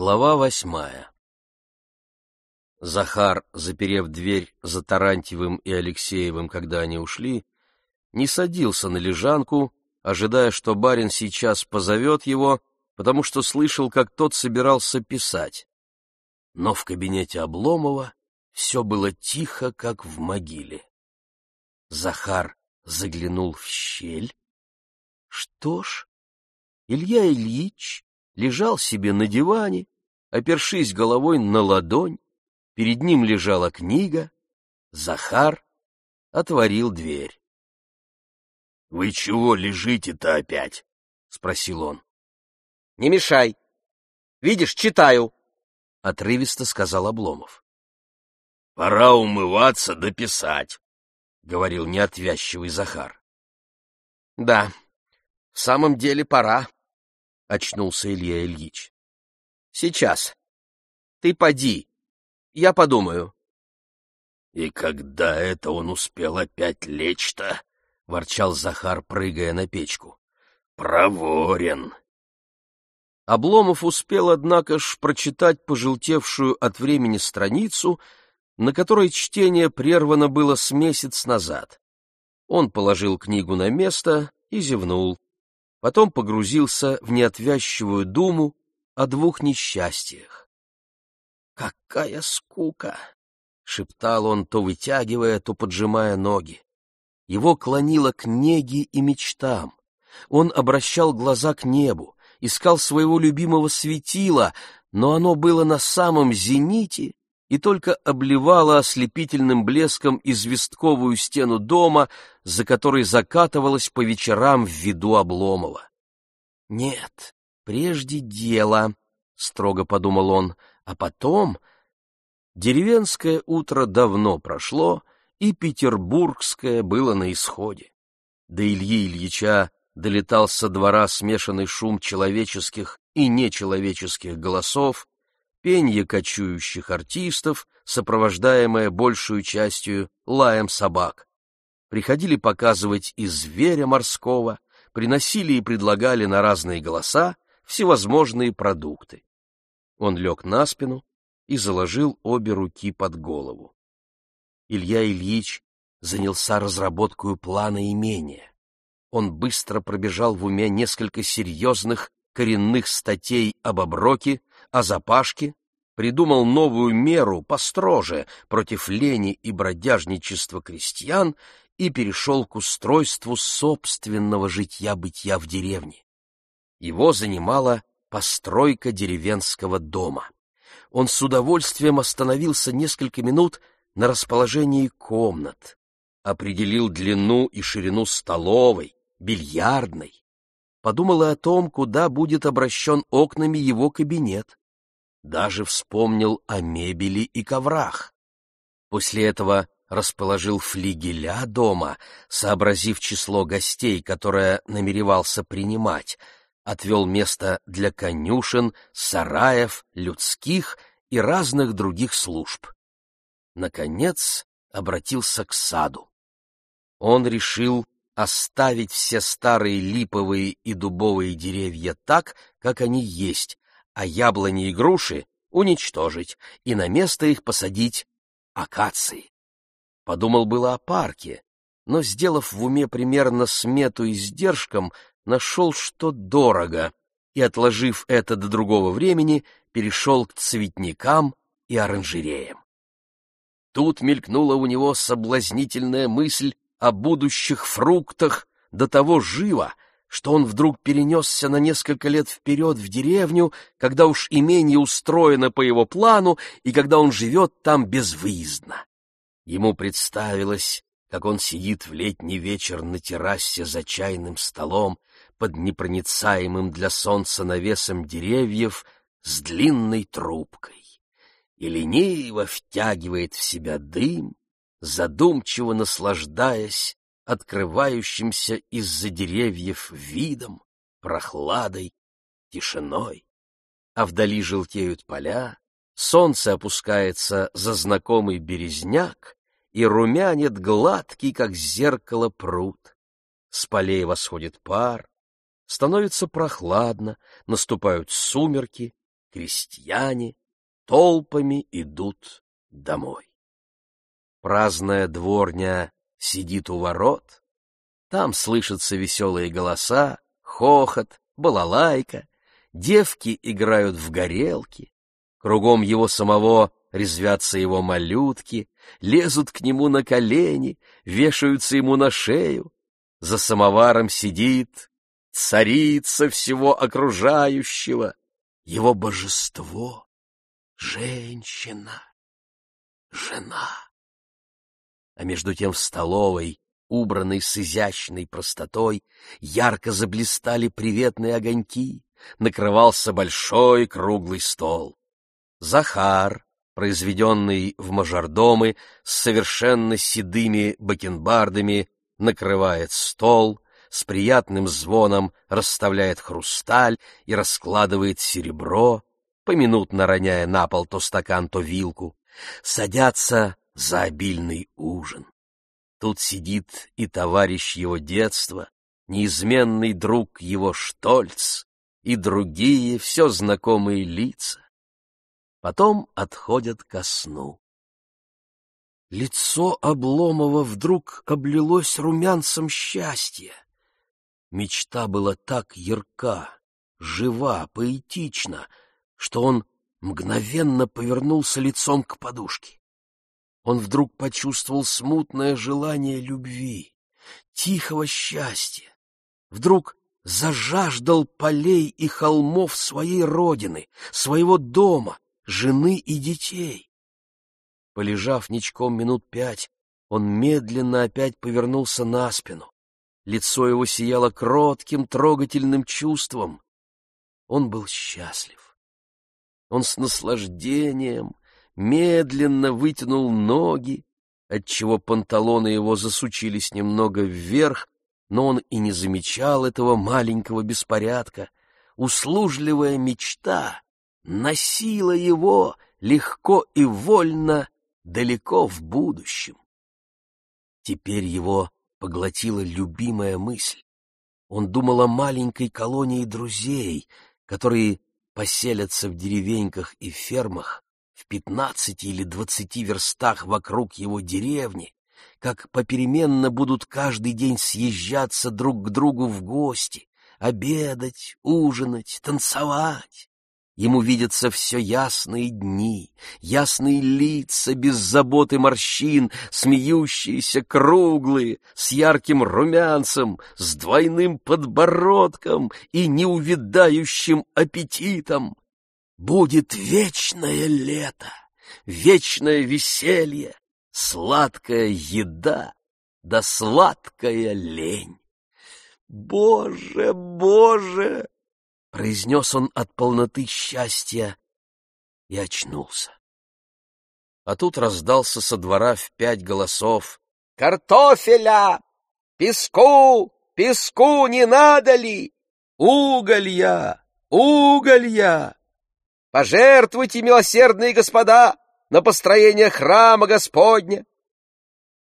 Глава восьмая Захар, заперев дверь за Тарантьевым и Алексеевым, когда они ушли, не садился на лежанку, ожидая, что барин сейчас позовет его, потому что слышал, как тот собирался писать. Но в кабинете Обломова все было тихо, как в могиле. Захар заглянул в щель. Что ж, Илья Ильич лежал себе на диване, опершись головой на ладонь, перед ним лежала книга, Захар отворил дверь. — Вы чего лежите-то опять? — спросил он. — Не мешай. Видишь, читаю, — отрывисто сказал Обломов. — Пора умываться дописать, — говорил неотвязчивый Захар. — Да, в самом деле пора, — очнулся Илья Ильич. — Сейчас. Ты поди. Я подумаю. — И когда это он успел опять лечь-то? — ворчал Захар, прыгая на печку. — Проворен. Обломов успел, однако ж, прочитать пожелтевшую от времени страницу, на которой чтение прервано было с месяц назад. Он положил книгу на место и зевнул потом погрузился в неотвязчивую думу о двух несчастьях. «Какая скука!» — шептал он, то вытягивая, то поджимая ноги. Его клонило к неге и мечтам. Он обращал глаза к небу, искал своего любимого светила, но оно было на самом зените и только обливала ослепительным блеском известковую стену дома, за которой закатывалась по вечерам в виду Обломова. «Нет, прежде дело», — строго подумал он, — «а потом...» Деревенское утро давно прошло, и петербургское было на исходе. До Ильи Ильича долетал со двора смешанный шум человеческих и нечеловеческих голосов, пенье кочующих артистов, сопровождаемое большую частью лаем собак. Приходили показывать и зверя морского, приносили и предлагали на разные голоса всевозможные продукты. Он лег на спину и заложил обе руки под голову. Илья Ильич занялся разработкой плана имения. Он быстро пробежал в уме несколько серьезных коренных статей об оброке, о запашке, придумал новую меру построже против лени и бродяжничества крестьян и перешел к устройству собственного житья-бытия в деревне. Его занимала постройка деревенского дома. Он с удовольствием остановился несколько минут на расположении комнат, определил длину и ширину столовой, бильярдной, подумал о том, куда будет обращен окнами его кабинет. Даже вспомнил о мебели и коврах. После этого расположил флигеля дома, сообразив число гостей, которое намеревался принимать, отвел место для конюшен, сараев, людских и разных других служб. Наконец обратился к саду. Он решил оставить все старые липовые и дубовые деревья так, как они есть, а яблони и груши уничтожить и на место их посадить акации. Подумал было о парке, но, сделав в уме примерно смету издержкам, нашел, что дорого, и, отложив это до другого времени, перешел к цветникам и оранжереям. Тут мелькнула у него соблазнительная мысль о будущих фруктах до того живо, что он вдруг перенесся на несколько лет вперед в деревню, когда уж имение устроено по его плану и когда он живет там безвыездно. Ему представилось, как он сидит в летний вечер на террасе за чайным столом под непроницаемым для солнца навесом деревьев с длинной трубкой и лениво втягивает в себя дым, задумчиво наслаждаясь открывающимся из-за деревьев видом, прохладой, тишиной. А вдали желтеют поля, солнце опускается за знакомый березняк и румянит гладкий, как зеркало, пруд. С полей восходит пар, становится прохладно, наступают сумерки, крестьяне толпами идут домой. Праздная дворня сидит у ворот, там слышатся веселые голоса, хохот, балалайка, девки играют в горелки, кругом его самого резвятся его малютки, лезут к нему на колени, вешаются ему на шею, за самоваром сидит царица всего окружающего, его божество, женщина, жена. А между тем в столовой, убранной с изящной простотой, ярко заблистали приветные огоньки, накрывался большой круглый стол. Захар, произведенный в мажордомы с совершенно седыми бакенбардами, накрывает стол, с приятным звоном расставляет хрусталь и раскладывает серебро, поминутно роняя на пол то стакан, то вилку, садятся за обильный ужин. Тут сидит и товарищ его детства, неизменный друг его Штольц и другие все знакомые лица. Потом отходят ко сну. Лицо Обломова вдруг облилось румянцем счастья. Мечта была так ярка, жива, поэтична, что он мгновенно повернулся лицом к подушке. Он вдруг почувствовал смутное желание любви, тихого счастья. Вдруг зажаждал полей и холмов своей родины, своего дома, жены и детей. Полежав ничком минут пять, он медленно опять повернулся на спину. Лицо его сияло кротким, трогательным чувством. Он был счастлив. Он с наслаждением медленно вытянул ноги, отчего панталоны его засучились немного вверх, но он и не замечал этого маленького беспорядка. Услужливая мечта носила его легко и вольно далеко в будущем. Теперь его поглотила любимая мысль. Он думал о маленькой колонии друзей, которые поселятся в деревеньках и фермах в пятнадцати или двадцати верстах вокруг его деревни, как попеременно будут каждый день съезжаться друг к другу в гости, обедать, ужинать, танцевать. Ему видятся все ясные дни, ясные лица, без заботы морщин, смеющиеся, круглые, с ярким румянцем, с двойным подбородком и неувидающим аппетитом. Будет вечное лето, вечное веселье, сладкая еда да сладкая лень. Боже, Боже! — произнес он от полноты счастья и очнулся. А тут раздался со двора в пять голосов. «Картофеля! Песку! Песку не надо ли? Уголья! Уголья! Пожертвуйте, милосердные господа, на построение храма Господня!»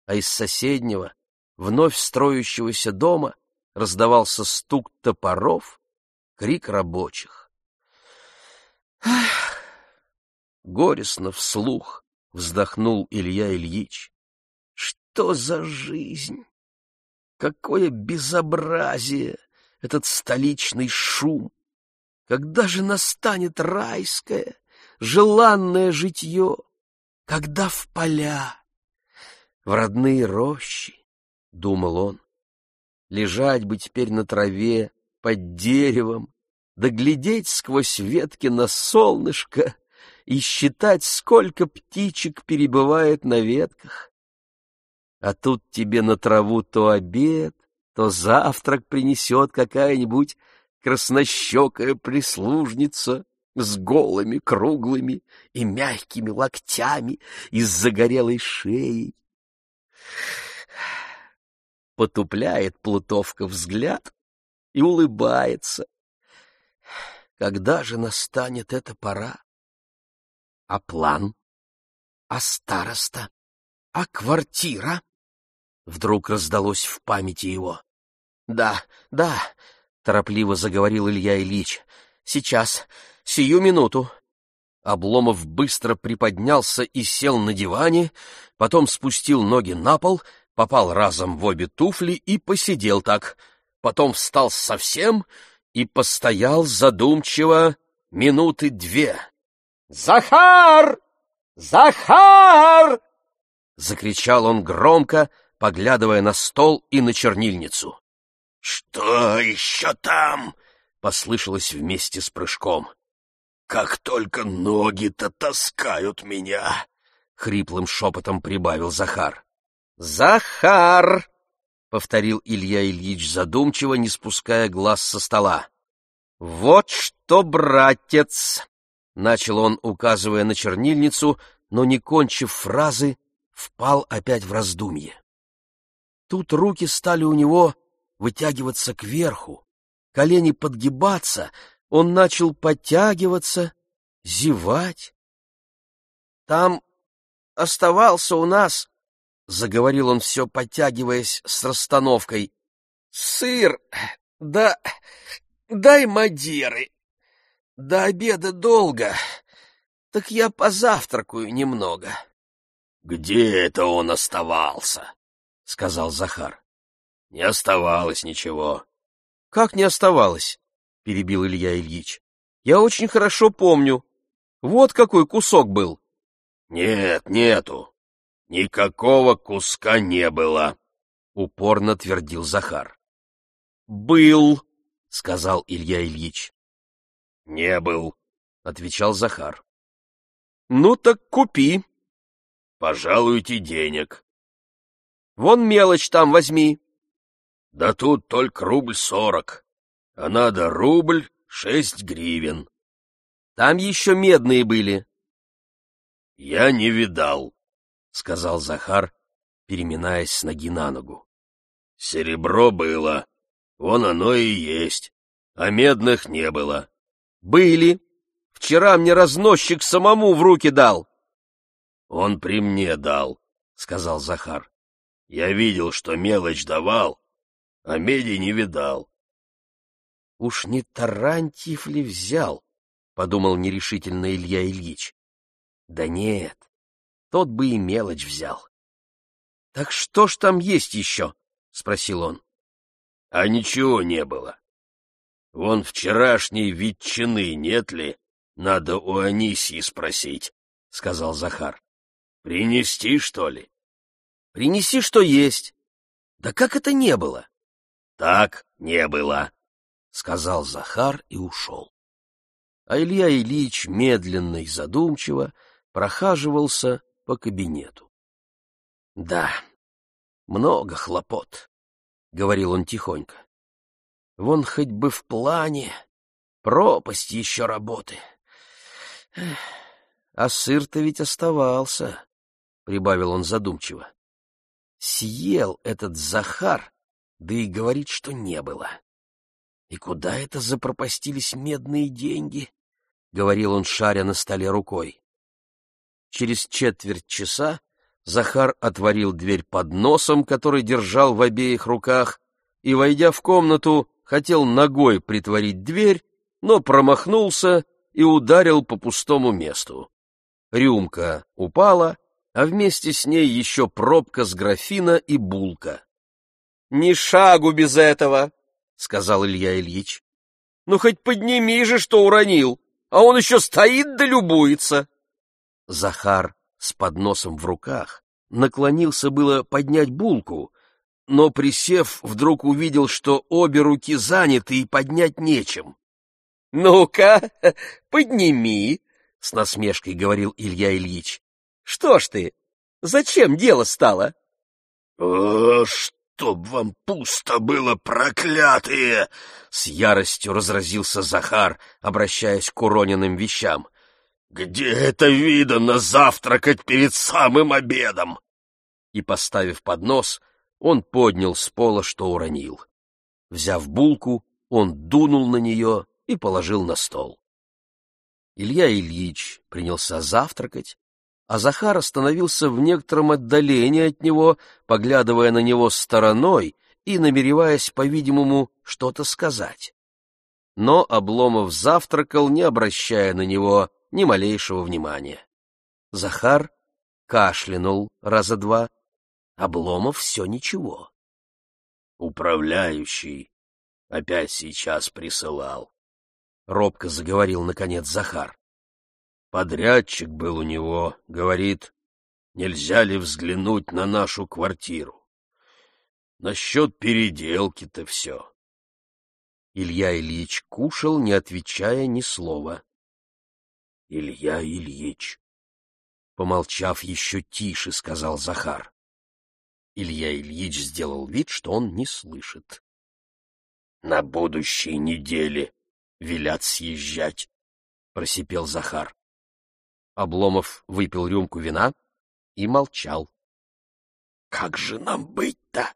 А из соседнего, вновь строящегося дома, раздавался стук топоров, крик рабочих. Ах! Горестно вслух вздохнул Илья Ильич. Что за жизнь? Какое безобразие этот столичный шум! Когда же настанет райское, желанное житье? Когда в поля, в родные рощи, — думал он, — лежать бы теперь на траве, под деревом, доглядеть сквозь ветки на солнышко и считать, сколько птичек перебывает на ветках. А тут тебе на траву то обед, то завтрак принесет какая-нибудь краснощекая прислужница с голыми, круглыми и мягкими локтями и с загорелой шеей. Потупляет Плутовка взгляд и улыбается. Когда же настанет эта пора? А план? А староста? А квартира? Вдруг раздалось в памяти его. — Да, да, — торопливо заговорил Илья Ильич. — Сейчас, Сию минуту. Обломов быстро приподнялся и сел на диване, потом спустил ноги на пол, попал разом в обе туфли и посидел так. Потом встал совсем и постоял задумчиво минуты две. «Захар! Захар!» — закричал он громко, поглядывая на стол и на чернильницу. «Что еще там?» — послышалось вместе с прыжком. «Как только ноги-то таскают меня!» — хриплым шепотом прибавил Захар. «Захар!» — повторил Илья Ильич задумчиво, не спуская глаз со стола. «Вот что, братец!» — начал он, указывая на чернильницу, но, не кончив фразы, впал опять в раздумье. Тут руки стали у него вытягиваться кверху, колени подгибаться, он начал подтягиваться, зевать. — Там оставался у нас, — заговорил он все, подтягиваясь с расстановкой, — сыр, да, дай мадеры. До обеда долго, так я позавтракаю немного. — Где это он оставался? — сказал Захар. — Не оставалось ничего. — Как не оставалось? — перебил Илья Ильич. — Я очень хорошо помню. Вот какой кусок был. — Нет, нету. Никакого куска не было, — упорно твердил Захар. — Был, — сказал Илья Ильич. — Не был, — отвечал Захар. — Ну так купи. — Пожалуйте денег. Вон мелочь там возьми. Да тут только рубль сорок, а надо рубль шесть гривен. Там еще медные были. Я не видал, — сказал Захар, переминаясь с ноги на ногу. Серебро было, вон оно и есть, а медных не было. Были. Вчера мне разносчик самому в руки дал. Он при мне дал, — сказал Захар. Я видел, что мелочь давал, а меди не видал. — Уж не Тарантьев ли взял? — подумал нерешительно Илья Ильич. — Да нет, тот бы и мелочь взял. — Так что ж там есть еще? — спросил он. — А ничего не было. Вон вчерашней ветчины нет ли? Надо у Анисии спросить, — сказал Захар. — Принести, что ли? Принеси, что есть. Да как это не было? Так не было, — сказал Захар и ушел. А Илья Ильич медленно и задумчиво прохаживался по кабинету. — Да, много хлопот, — говорил он тихонько. — Вон хоть бы в плане, пропасть еще работы. А сыр-то ведь оставался, — прибавил он задумчиво съел этот Захар, да и говорит, что не было. И куда это запропастились медные деньги? — говорил он, шаря на столе рукой. Через четверть часа Захар отворил дверь под носом, который держал в обеих руках, и, войдя в комнату, хотел ногой притворить дверь, но промахнулся и ударил по пустому месту. Рюмка упала, а вместе с ней еще пробка с графина и булка. — Ни шагу без этого, — сказал Илья Ильич. — Ну, хоть подними же, что уронил, а он еще стоит да любуется. Захар с подносом в руках наклонился было поднять булку, но, присев, вдруг увидел, что обе руки заняты и поднять нечем. — Ну-ка, подними, — с насмешкой говорил Илья Ильич. Что ж ты? Зачем дело стало? — О, чтоб вам пусто было, проклятые! — с яростью разразился Захар, обращаясь к уроненным вещам. — Где это видано завтракать перед самым обедом? И, поставив поднос, он поднял с пола, что уронил. Взяв булку, он дунул на нее и положил на стол. Илья Ильич принялся завтракать, а Захар остановился в некотором отдалении от него, поглядывая на него стороной и намереваясь, по-видимому, что-то сказать. но Обломов завтракал, не обращая на него ни малейшего внимания. Захар кашлянул раза два, Обломов все ничего. «Управляющий опять сейчас присылал», — робко заговорил, наконец, Захар. «Подрядчик был у него, говорит, нельзя ли взглянуть на нашу квартиру. Насчет переделки-то все». Илья Ильич кушал, не отвечая ни слова. «Илья Ильич», — помолчав еще тише, сказал Захар. Илья Ильич сделал вид, что он не слышит. «На будущей неделе велят съезжать», — просипел Захар. Обломов выпил рюмку вина и молчал. «Как же нам быть-то,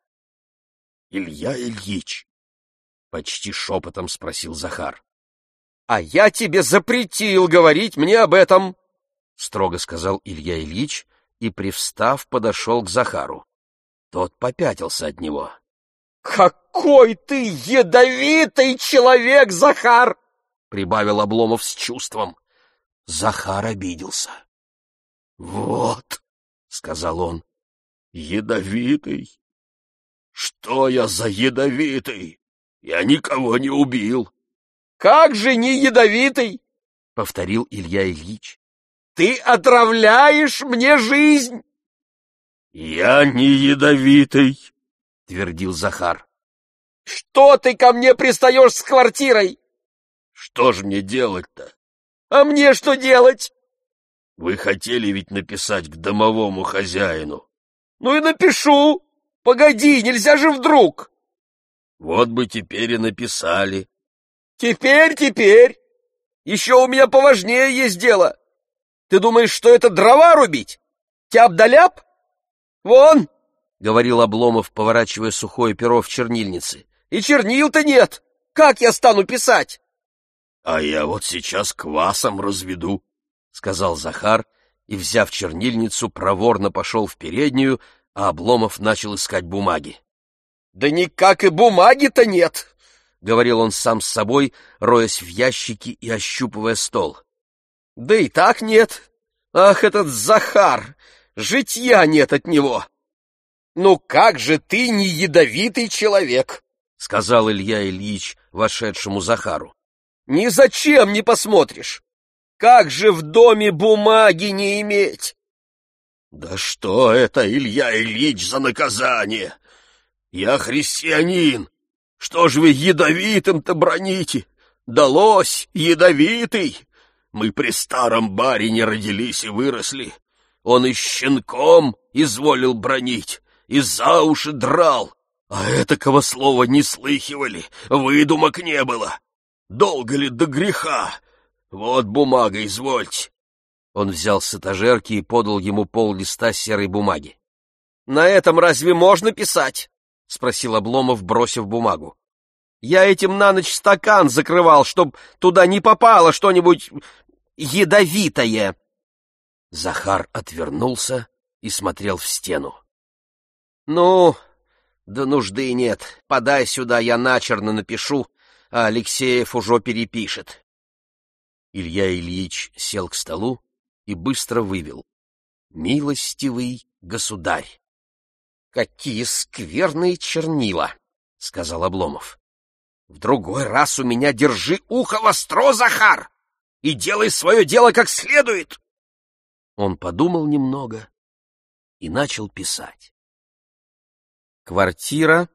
Илья Ильич?» — почти шепотом спросил Захар. — А я тебе запретил говорить мне об этом! — строго сказал Илья Ильич и, привстав, подошел к Захару. Тот попятился от него. — Какой ты ядовитый человек, Захар! — прибавил Обломов с чувством. Захар обиделся. — Вот, — сказал он, — ядовитый. Что я за ядовитый? Я никого не убил. — Как же не ядовитый? — повторил Илья Ильич. — Ты отравляешь мне жизнь! — Я не ядовитый, — твердил Захар. — Что ты ко мне пристаешь с квартирой? — Что ж мне делать-то? — А мне что делать? — Вы хотели ведь написать к домовому хозяину. — Ну и напишу. Погоди, нельзя же вдруг. Вот бы теперь и написали. Теперь, теперь. Еще у меня поважнее есть дело. Ты думаешь, что это дрова рубить? Тяп-да-ляп? Вон, — говорил Обломов, поворачивая сухое перо в чернильнице. И чернил-то нет. Как я стану писать? — А я вот сейчас квасом разведу, — сказал Захар, и, взяв чернильницу, проворно пошел в переднюю, а Обломов начал искать бумаги. «Да никак и бумаги-то нет!» — говорил он сам с собой, роясь в ящики и ощупывая стол. «Да и так нет! Ах, этот Захар! Житья нет от него!» «Ну как же ты не ядовитый человек!» — сказал Илья Ильич вошедшему Захару. «Ни зачем не посмотришь! Как же в доме бумаги не иметь!» «Да что это, Илья Ильич, за наказание! Я христианин. Что ж вы ядовитым-то броните? Далось, ядовитый. Мы при старом барине родились и выросли. Он и щенком изволил бронить, и за уши драл. А этакого слова не слыхивали, выдумок не было. Долго ли до греха? Вот бумага, извольте. Он взял с этажерки и подал ему пол листа серой бумаги. — На этом разве можно писать? — спросил Обломов, бросив бумагу. — Я этим на ночь стакан закрывал, чтоб туда не попало что-нибудь ядовитое. Захар отвернулся и смотрел в стену. — Ну, да нужды нет. Подай сюда, я начерно напишу, а Алексеев уже перепишет. Илья Ильич сел к столу и быстро вывел. «Милостивый государь». «Какие скверные чернила!» — сказал Обломов. «В другой раз у меня держи ухо востро, Захар, и делай свое дело как следует!» Он подумал немного и начал писать. Квартира,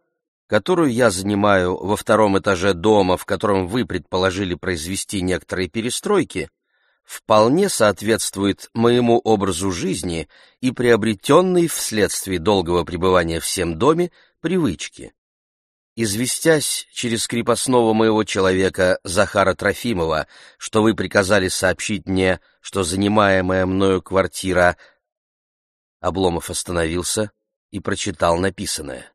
которую я занимаю во втором этаже дома, в котором вы предположили произвести некоторые перестройки, вполне соответствует моему образу жизни и приобретенной вследствие долгого пребывания в всем доме привычке. Известясь через крепостного моего человека Захара Трофимова, что вы приказали сообщить мне, что занимаемая мною квартира... Обломов остановился и прочитал написанное.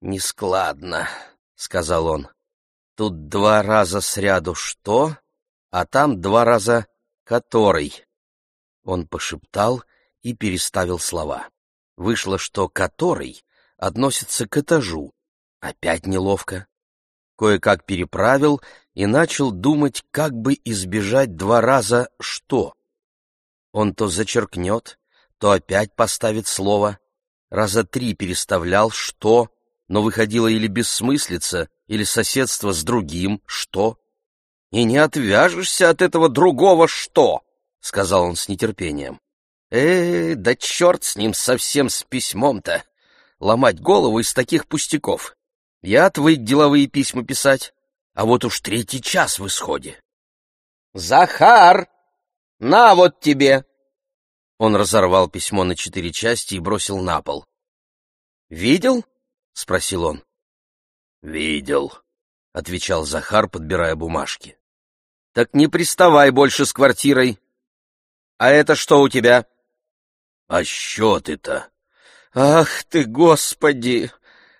«Нескладно», — сказал он. «Тут два раза сряду что, а там два раза «Который?» Он пошептал и переставил слова. Вышло, что «который» относится к этажу. Опять неловко. Кое-как переправил и начал думать, как бы избежать два раза «что». Он то зачеркнет, то опять поставит слово. Раза три переставлял «что», но выходило или бессмыслица, или соседство с другим «что». «И не отвяжешься от этого другого «что», — сказал он с нетерпением. «Э, да черт с ним совсем с письмом-то! Ломать голову из таких пустяков! Я отвык деловые письма писать, а вот уж третий час в исходе». «Захар! На вот тебе!» Он разорвал письмо на четыре части и бросил на пол. «Видел?» — спросил он. «Видел», — отвечал Захар, подбирая бумажки. «Так не приставай больше с квартирой. А это что у тебя?» «А счеты-то?» «Ах ты, Господи!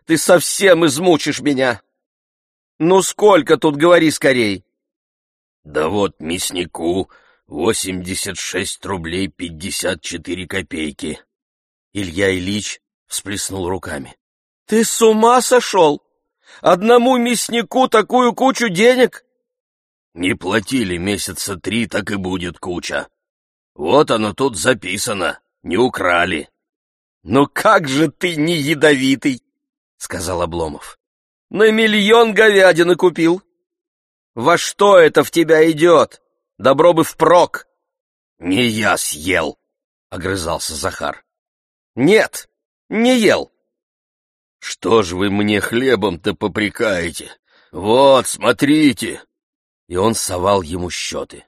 Ты совсем измучишь меня! Ну сколько тут, говори скорей!» «Да вот мяснику восемьдесят шесть рублей пятьдесят четыре копейки». Илья Ильич всплеснул руками. «Ты с ума сошел? Одному мяснику такую кучу денег?» «Не платили месяца три, так и будет куча. Вот оно тут записано, не украли». «Ну как же ты не ядовитый!» — сказал Обломов. «На миллион говядины купил. Во что это в тебя идет? Добро бы впрок!» «Не я съел!» — огрызался Захар. «Нет, не ел!» «Что ж вы мне хлебом-то попрекаете? Вот, смотрите!» И он совал ему счеты.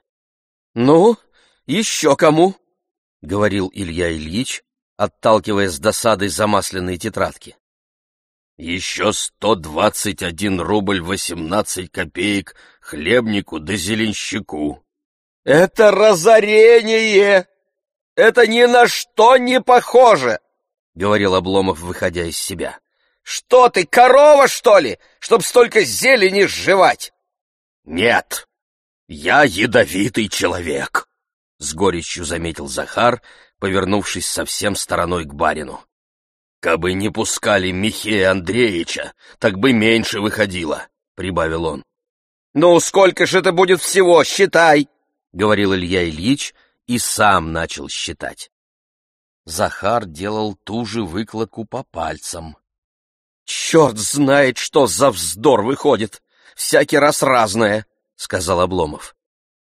«Ну, еще кому?» — говорил Илья Ильич, отталкивая с досадой замасленные тетрадки. «Еще сто двадцать один рубль восемнадцать копеек хлебнику да зеленщику». «Это разорение! Это ни на что не похоже!» — говорил Обломов, выходя из себя. «Что ты, корова, что ли, чтоб столько зелени сживать?» «Нет, я ядовитый человек», — с горечью заметил Захар, повернувшись совсем стороной к барину. «Кабы не пускали Михея Андреевича, так бы меньше выходило», — прибавил он. «Ну, сколько же это будет всего, считай!» — говорил Илья Ильич и сам начал считать. Захар делал ту же выкладку по пальцам. «Черт знает, что за вздор выходит! Всякий раз разное!» — сказал Обломов.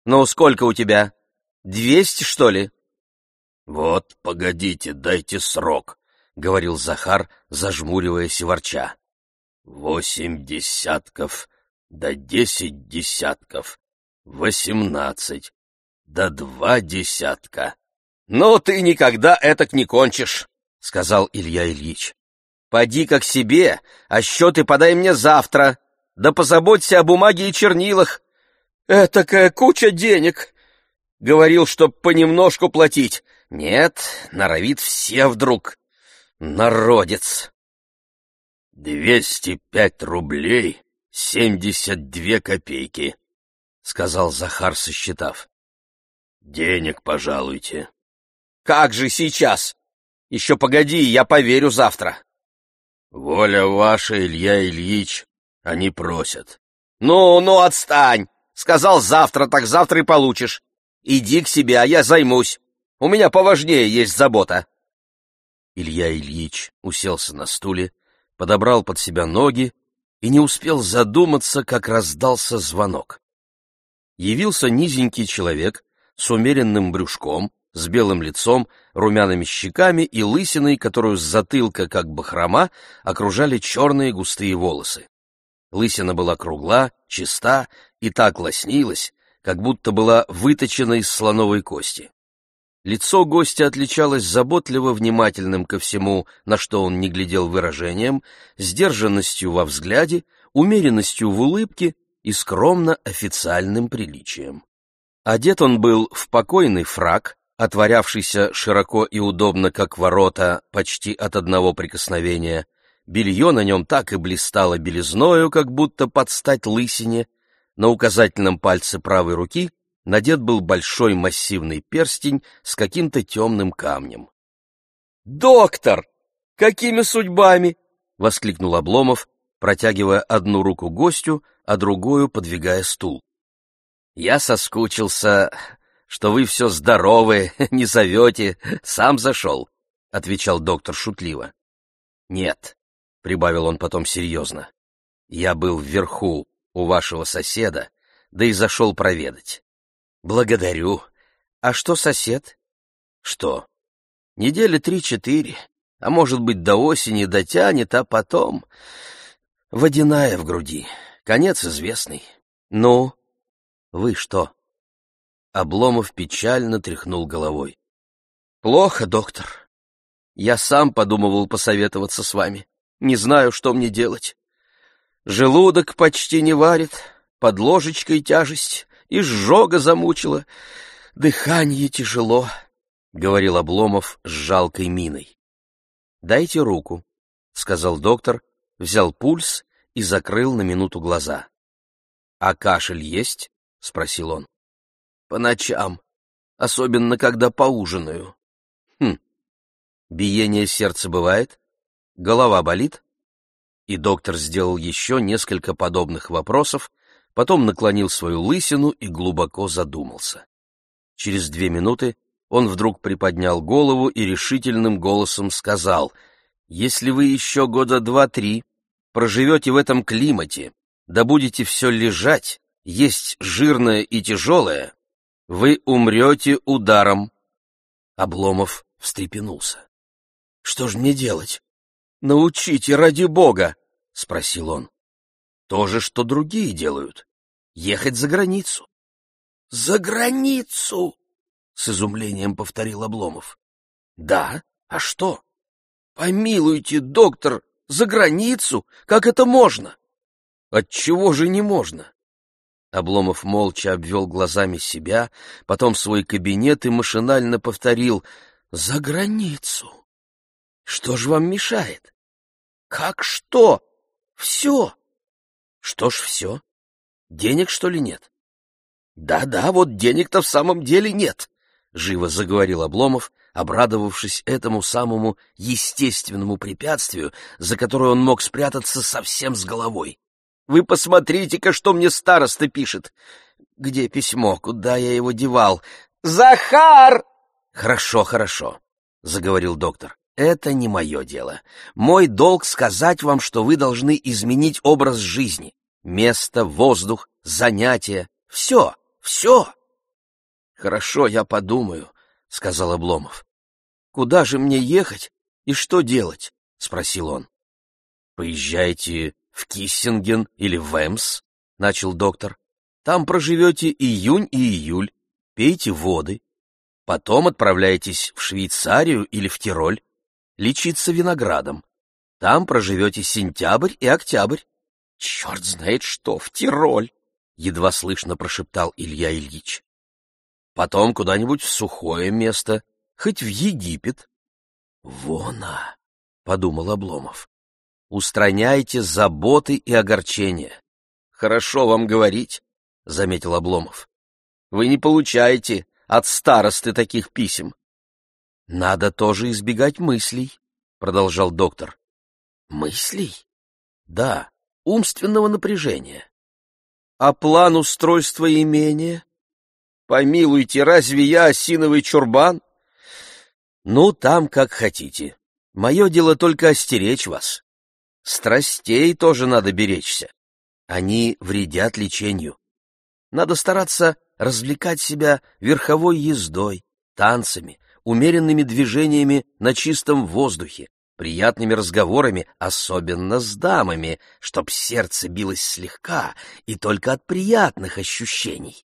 «Ну, сколько у тебя? Двести, что ли?» «Вот, погодите, дайте срок», — говорил Захар, зажмуриваясь и ворча. «Восемь десятков, да десять десятков, восемнадцать, да два десятка». «Ну, ты никогда этак не кончишь», — сказал Илья Ильич. «Поди как себе, а счеты подай мне завтра, да позаботься о бумаге и чернилах. Этакая куча денег!» Говорил, чтоб понемножку платить, нет, норовит все вдруг. Народец. «Двести пять рублей семьдесят две копейки», — сказал Захар, сосчитав. «Денег пожалуйте». «Как же сейчас? Еще погоди, я поверю завтра». «Воля ваша, Илья Ильич, они просят». «Ну, ну, отстань! Сказал завтра, так завтра и получишь. Иди к себе, а я займусь. У меня поважнее есть забота. Илья Ильич уселся на стуле, подобрал под себя ноги и не успел задуматься, как раздался звонок. Явился низенький человек с умеренным брюшком, с белым лицом, румяными щеками и лысиной, которую с затылка, как бахрома, окружали черные густые волосы. Лысина была кругла, чиста и так лоснилась, как будто была выточена из слоновой кости. Лицо гостя отличалось заботливо внимательным ко всему, на что он не глядел выражением, сдержанностью во взгляде, умеренностью в улыбке и скромно официальным приличием. Одет он был в покойный фрак, отворявшийся широко и удобно, как ворота, почти от одного прикосновения. Белье на нем так и блистало белизною, как будто под стать лысине. На указательном пальце правой руки надет был большой массивный перстень с каким-то темным камнем. «Доктор! Какими судьбами?» — воскликнул Обломов, протягивая одну руку гостю, а другую подвигая стул. «Я соскучился, что вы все здоровы, не зовете, сам зашел», — отвечал доктор шутливо. «Нет», — прибавил он потом серьезно, — «я был вверху у вашего соседа, да и зашел проведать». «Благодарю. А что сосед?» «Что? Недели три-четыре, а может быть, до осени дотянет, а потом... Водяная в груди, конец известный. Ну, вы что?» Обломов печально тряхнул головой. «Плохо, доктор. Я сам подумывал посоветоваться с вами. Не знаю, что мне делать. Желудок почти не варит, под ложечкой тяжесть, и сжога замучила. Дыхание тяжело. — говорил Обломов с жалкой миной. «Дайте руку», — сказал доктор, взял пульс и закрыл на минуту глаза. «А кашель есть?» — спросил он. «По ночам, особенно когда поужинаю». «Хм. Биение сердца бывает? Голова болит?» И доктор сделал еще несколько подобных вопросов, потом наклонил свою лысину и глубоко задумался. Через две минуты он вдруг приподнял голову и решительным голосом сказал, «Если вы еще года два-три проживете в этом климате, да будете все лежать, есть жирное и тяжелое, вы умрете ударом». Обломов встрепенулся. «Что ж мне делать? Научите, ради бога!» — спросил он. «То же, что другие делают. Ехать за границу». «За границу!» — с изумлением повторил Обломов. — Да? А что? — Помилуйте, доктор, за границу? Как это можно? — Отчего же не можно? Обломов молча обвел глазами себя, потом свой кабинет и машинально повторил «За границу». «Что ж вам мешает?» «Как что? Все!» «Что ж все? Денег, что ли, нет?» «Да-да, вот денег-то в самом деле нет. — живо заговорил Обломов, обрадовавшись этому самому естественному препятствию, за которое он мог спрятаться совсем с головой. «Вы посмотрите-ка, что мне староста пишет! Где письмо? Куда я его девал? Захар!» «Хорошо, хорошо», — заговорил доктор. «Это не мое дело. Мой долг сказать вам, что вы должны изменить образ жизни. Место, воздух, занятия. Все, все. Хорошо, я подумаю, сказал Обломов. Куда же мне ехать и что делать? спросил он. Поезжайте в Киссинген или в Эмс, начал доктор. Там проживете июнь и июль, пейте воды. Потом отправляйтесь в Швейцарию или в Тироль, лечиться виноградом. Там проживете сентябрь и октябрь. Черт знает что, в Тироль! Едва слышно прошептал Илья Ильич потом куда-нибудь в сухое место, хоть в Египет. — Вона, — подумал Обломов, — устраняйте заботы и огорчения. — Хорошо вам говорить, — заметил Обломов. — Вы не получаете от старосты таких писем. — Надо тоже избегать мыслей, — продолжал доктор. — Мыслей? — Да, умственного напряжения. — А план устройства имения? Помилуйте, разве я осиновый чурбан? Ну, там как хотите. Мое дело только остеречь вас. Страстей тоже надо беречься. Они вредят лечению. Надо стараться развлекать себя верховой ездой, танцами, умеренными движениями на чистом воздухе, приятными разговорами, особенно с дамами, чтоб сердце билось слегка и только от приятных ощущений.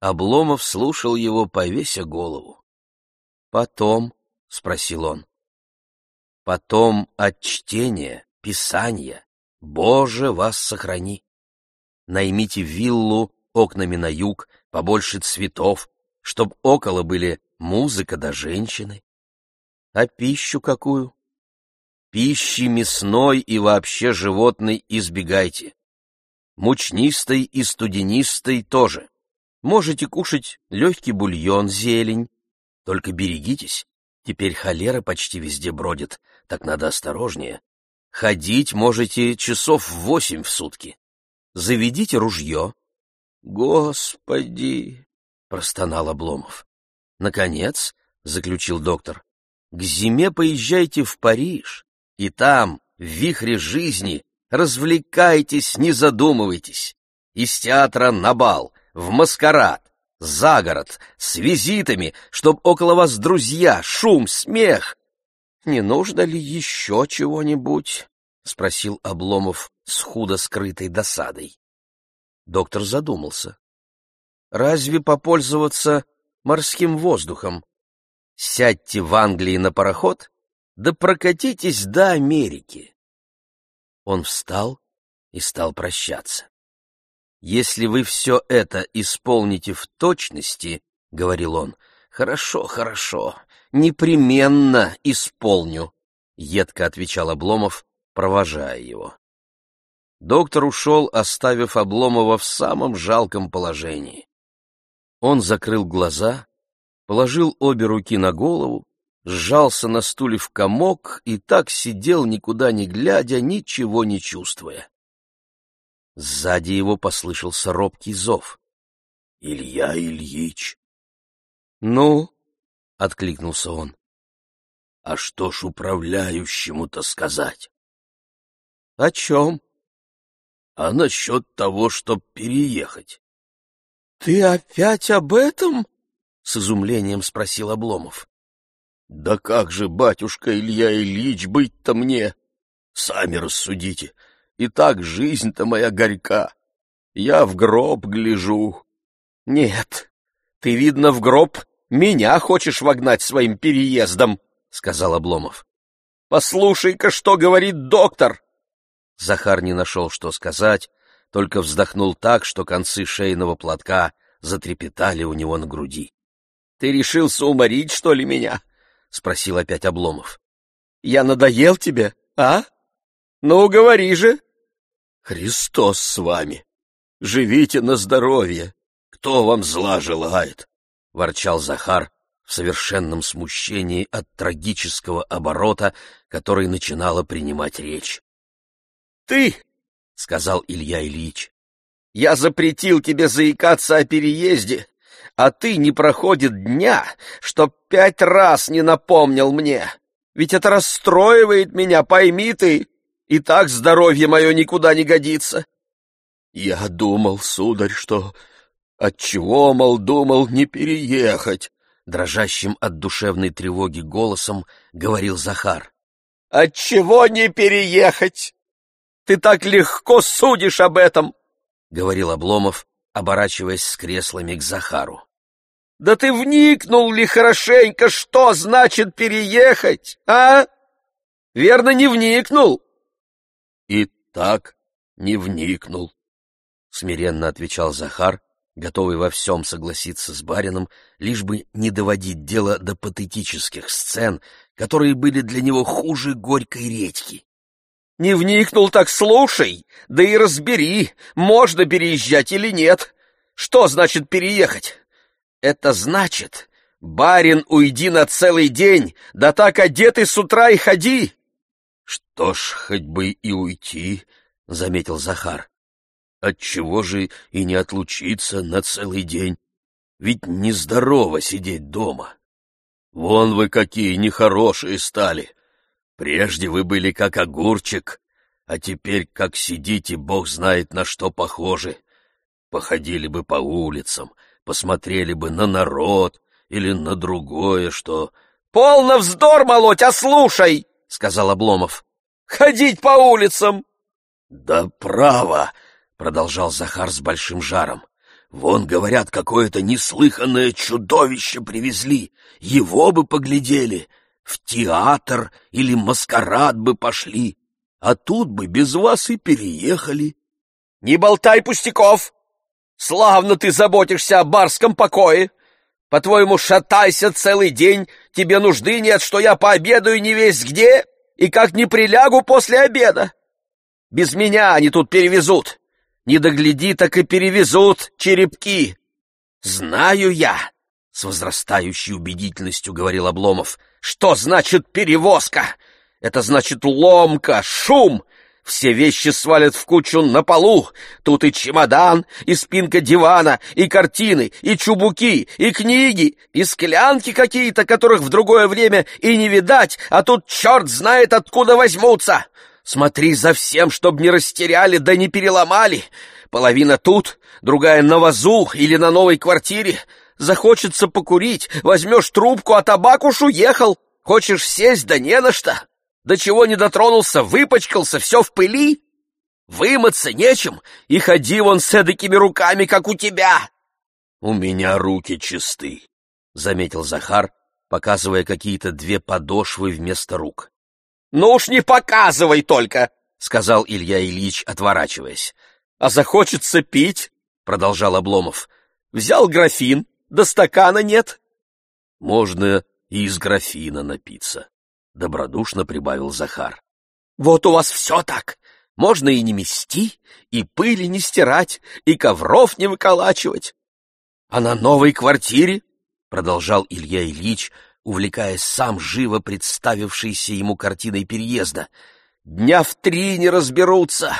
Обломов слушал его, повеся голову. «Потом?» — спросил он. «Потом от чтения, писания. Боже, вас сохрани! Наймите виллу окнами на юг, побольше цветов, чтоб около были музыка да женщины. А пищу какую? Пищи мясной и вообще животной избегайте. Мучнистой и студенистой тоже. Можете кушать легкий бульон, зелень. Только берегитесь, теперь холера почти везде бродит, так надо осторожнее. Ходить можете часов восемь в сутки. Заведите ружье. Господи! — простонал Обломов. Наконец, — заключил доктор, — к зиме поезжайте в Париж, и там, в вихре жизни, развлекайтесь, не задумывайтесь. Из театра на бал, в маскарад, за город, с визитами, чтоб около вас друзья, шум, смех. — Не нужно ли еще чего-нибудь? — спросил Обломов с худо скрытой досадой. Доктор задумался. — Разве попользоваться морским воздухом? Сядьте в Англии на пароход, да прокатитесь до Америки. Он встал и стал прощаться. «Если вы все это исполните в точности, — говорил он, — хорошо, хорошо, непременно исполню, — едко отвечал Обломов, провожая его. Доктор ушел, оставив Обломова в самом жалком положении. Он закрыл глаза, положил обе руки на голову, сжался на стуле в комок и так сидел, никуда не глядя, ничего не чувствуя. Сзади его послышался робкий зов. — Илья Ильич! — Ну? — откликнулся он. — А что ж управляющему-то сказать? — О чем? — А насчет того, чтоб переехать. — Ты опять об этом? — с изумлением спросил Обломов. — Да как же, батюшка Илья Ильич, быть-то мне? Сами рассудите. И так жизнь-то моя горька. Я в гроб гляжу. — Нет, ты, видно, в гроб меня хочешь вогнать своим переездом, — сказал Обломов. — Послушай-ка, что говорит доктор. Захар не нашел, что сказать, только вздохнул так, что концы шейного платка затрепетали у него на груди. — Ты решился уморить, что ли, меня? — спросил опять Обломов. — Я надоел тебе, а? Ну, говори же. — Христос с вами. Живите на здоровье. Кто вам зла желает? — ворчал Захар в совершенном смущении от трагического оборота, который начинала принимать речь. «Ты!» — сказал Илья Ильич. «Я запретил тебе заикаться о переезде, а ты не проходит дня, чтоб пять раз не напомнил мне. Ведь это расстроивает меня, пойми ты, и так здоровье мое никуда не годится». «Я думал, сударь, что Отчего, мол, думал не переехать? Дрожащим от душевной тревоги голосом говорил Захар. Отчего не переехать? Ты так легко судишь об этом, говорил Обломов, оборачиваясь с креслами к Захару. Да ты вникнул ли хорошенько, что значит переехать, а? Верно, не вникнул? И так не вникнул, смиренно отвечал Захар, готовый во всем согласиться с барином, лишь бы не доводить дело до патетических сцен, которые были для него хуже горькой редьки. «Не вникнул, так слушай, да и разбери, можно переезжать или нет. Что значит переехать? Это значит, барин, уйди на целый день, да так одетый с утра и ходи». «Что ж, хоть бы и уйти», — заметил Захар. Отчего же и не отлучиться на целый день? Ведь нездорово сидеть дома. Вон вы какие нехорошие стали. Прежде вы были как огурчик, а теперь как сидите, бог знает на что похожи. Походили бы по улицам, посмотрели бы на народ или на другое, что... — Полно вздор молоть, а слушай! — сказал Обломов. — Ходить по улицам! — Да право! — продолжал Захар с большим жаром. «Вон, говорят, какое-то неслыханное чудовище привезли. Его бы поглядели. В театр или маскарад бы пошли. А тут бы без вас и переехали». «Не болтай пустяков! Славно ты заботишься о барском покое. По-твоему, шатайся целый день, тебе нужды нет, что я пообедаю не весь где и как не прилягу после обеда. Без меня они тут перевезут». Не догляди, так и перевезут черепки. Знаю я, с возрастающей убедительностью говорил Обломов, что значит перевозка. Это значит ломка, шум. Все вещи свалят в кучу на полу. Тут и чемодан, и спинка дивана, и картины, и чубуки, и книги, и склянки какие-то, которых в другое время и не видать, а тут черт знает откуда возьмутся. Смотри за всем, чтоб не растеряли да не переломали. Половина тут, другая на вазу или на новой квартире. Захочется покурить, возьмешь трубку, а табак уж уехал. Хочешь сесть, да не на что. До чего не дотронулся, выпачкался, все в пыли. Вымыться нечем, и ходи вон с эдакими руками, как у тебя. — У меня руки чисты, — заметил Захар, показывая какие-то две подошвы вместо рук. — Ну уж не показывай только, — сказал Илья Ильич, отворачиваясь. — А захочется пить, — продолжал Обломов. — Взял графин, да стакана нет. — Можно и из графина напиться, — добродушно прибавил Захар. — Вот у вас все так. Можно и не мести, и пыли не стирать, и ковров не выколачивать. А на новой квартире, — продолжал Илья Ильич, увлекаясь сам живо представившейся ему картиной переезда, — дня в три не разберутся.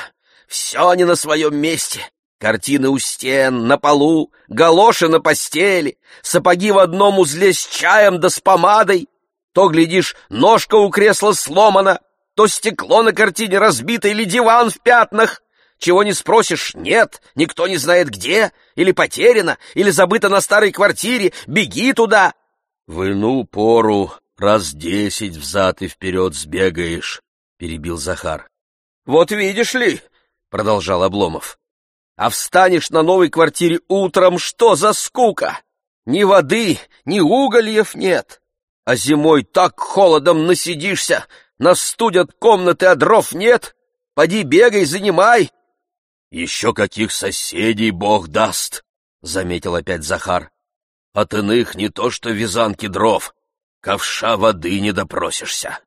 Все не на своем месте. Картины у стен, на полу, галоши на постели, сапоги в одном узле с чаем да с помадой. То, глядишь, ножка у кресла сломана, то стекло на картине разбито или диван в пятнах. Чего не спросишь, нет, никто не знает где, или потеряно, или забыто на старой квартире, беги туда. — В иную пору раз десять взад и вперед сбегаешь, — перебил Захар. — Вот видишь ли, — продолжал Обломов, — а встанешь на новой квартире утром, что за скука? Ни воды, ни угольев нет, а зимой так холодом насидишься, Настудят комнаты, а дров нет. Поди бегай, занимай. — Еще каких соседей бог даст, — заметил опять Захар. — От иных не то что вязанки дров, ковша воды не допросишься.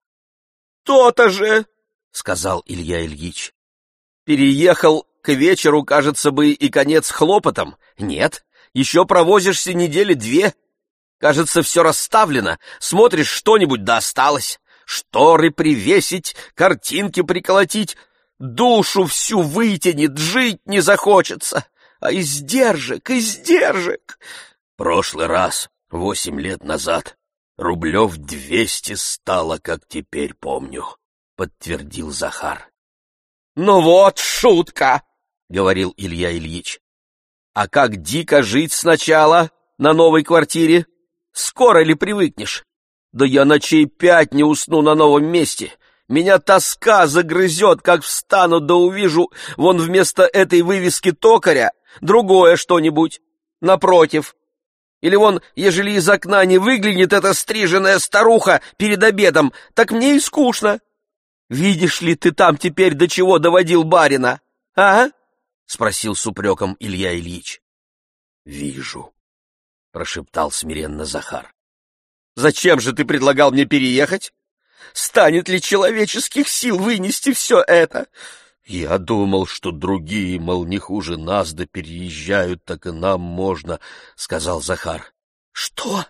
То — То-то же, — сказал Илья Ильич. — Переехал к вечеру, кажется бы, и конец хлопотом. Нет, еще провозишься недели две. Кажется, все расставлено, смотришь, что-нибудь да осталось шторы привесить, картинки приколотить, душу всю вытянет, жить не захочется. А издержек, издержек! Прошлый раз, восемь лет назад, рублев двести стало, как теперь помню, — подтвердил Захар. — Ну вот шутка, — говорил Илья Ильич. — А как дико жить сначала на новой квартире? Скоро ли привыкнешь? Да я ночей пять не усну на новом месте. Меня тоска загрызет, как встану да увижу вон вместо этой вывески токаря другое что-нибудь. Напротив. Или вон, ежели из окна не выглянет эта стриженная старуха перед обедом, так мне и скучно. Видишь ли ты там теперь до чего доводил барина, а? — спросил с упреком Илья Ильич. — Вижу, — прошептал смиренно Захар. Зачем же ты предлагал мне переехать? Станет ли человеческих сил вынести все это? Я думал, что другие, мол, не хуже нас, да переезжают, так и нам можно, — сказал Захар. — Что?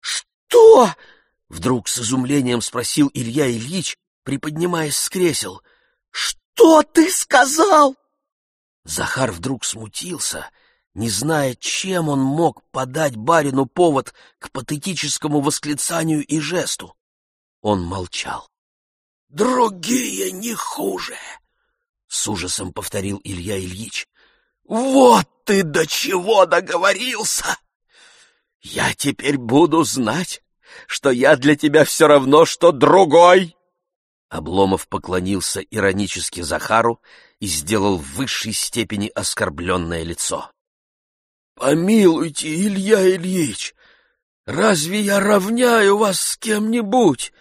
Что? — вдруг с изумлением спросил Илья Ильич, приподнимаясь с кресел. — Что ты сказал? Захар вдруг смутился не зная, чем он мог подать барину повод к патетическому восклицанию и жесту. Он молчал. — Другие не хуже! — с ужасом повторил Илья Ильич. — Вот ты до чего договорился! Я теперь буду знать, что я для тебя все равно, что другой! Обломов поклонился иронически Захару и сделал в высшей степени оскорбленное лицо. «Помилуйте, Илья Ильич, разве я равняю вас с кем-нибудь?»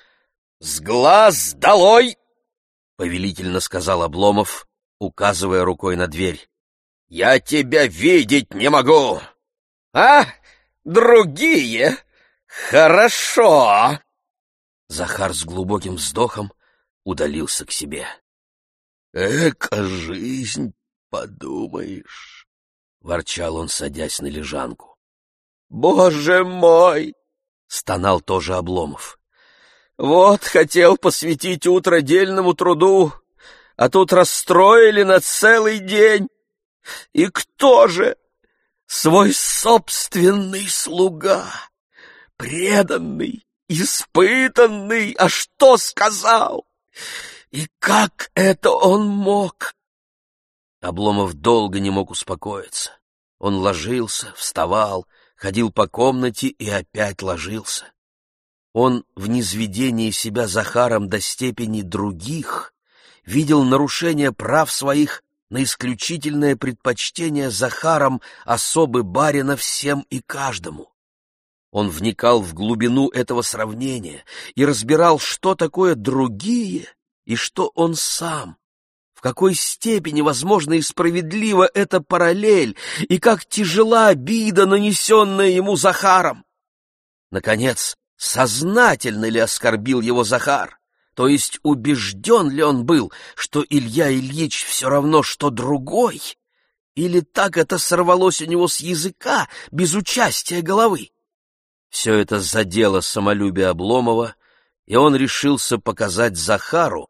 «С глаз долой!» — повелительно сказал Обломов, указывая рукой на дверь. «Я тебя видеть не могу!» «А, другие? Хорошо!» Захар с глубоким вздохом удалился к себе. «Эка жизнь, подумаешь!» — ворчал он, садясь на лежанку. «Боже мой!» — стонал тоже Обломов. Вот хотел посвятить утро дельному труду, а тут расстроили на целый день. И кто же? Свой собственный слуга, преданный, испытанный, а что сказал? И как это он мог? Обломов долго не мог успокоиться. Он ложился, вставал, ходил по комнате и опять ложился. Он в низведении себя Захаром до степени других видел нарушение прав своих на исключительное предпочтение Захаром особы барина всем и каждому. Он вникал в глубину этого сравнения и разбирал, что такое другие и что он сам, в какой степени возможна и справедлива эта параллель, и как тяжела обида, нанесенная ему Захаром. Наконец, сознательно ли оскорбил его Захар? То есть убежден ли он был, что Илья Ильич все равно, что другой? Или так это сорвалось у него с языка, без участия головы? Все это задело самолюбие Обломова, и он решился показать Захару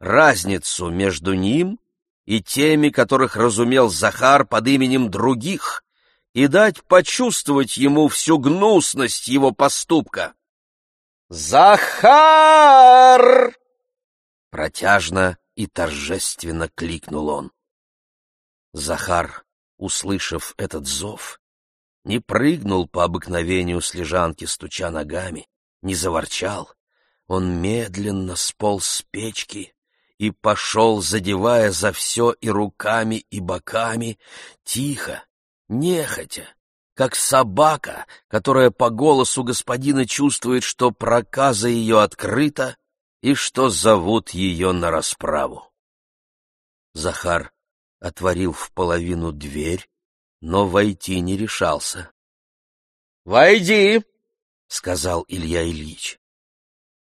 разницу между ним и теми, которых разумел Захар под именем других, и дать почувствовать ему всю гнусность его поступка. «Захар!» Протяжно и торжественно кликнул он. Захар, услышав этот зов, не прыгнул по обыкновению с лежанки, стуча ногами, не заворчал. Он медленно сполз с печки и пошел, задевая за все и руками, и боками, тихо, нехотя, как собака, которая по голосу господина чувствует, что проказа ее открыта и что зовут ее на расправу. Захар отворил в половину дверь, но войти не решался. — Войди! — сказал Илья Ильич.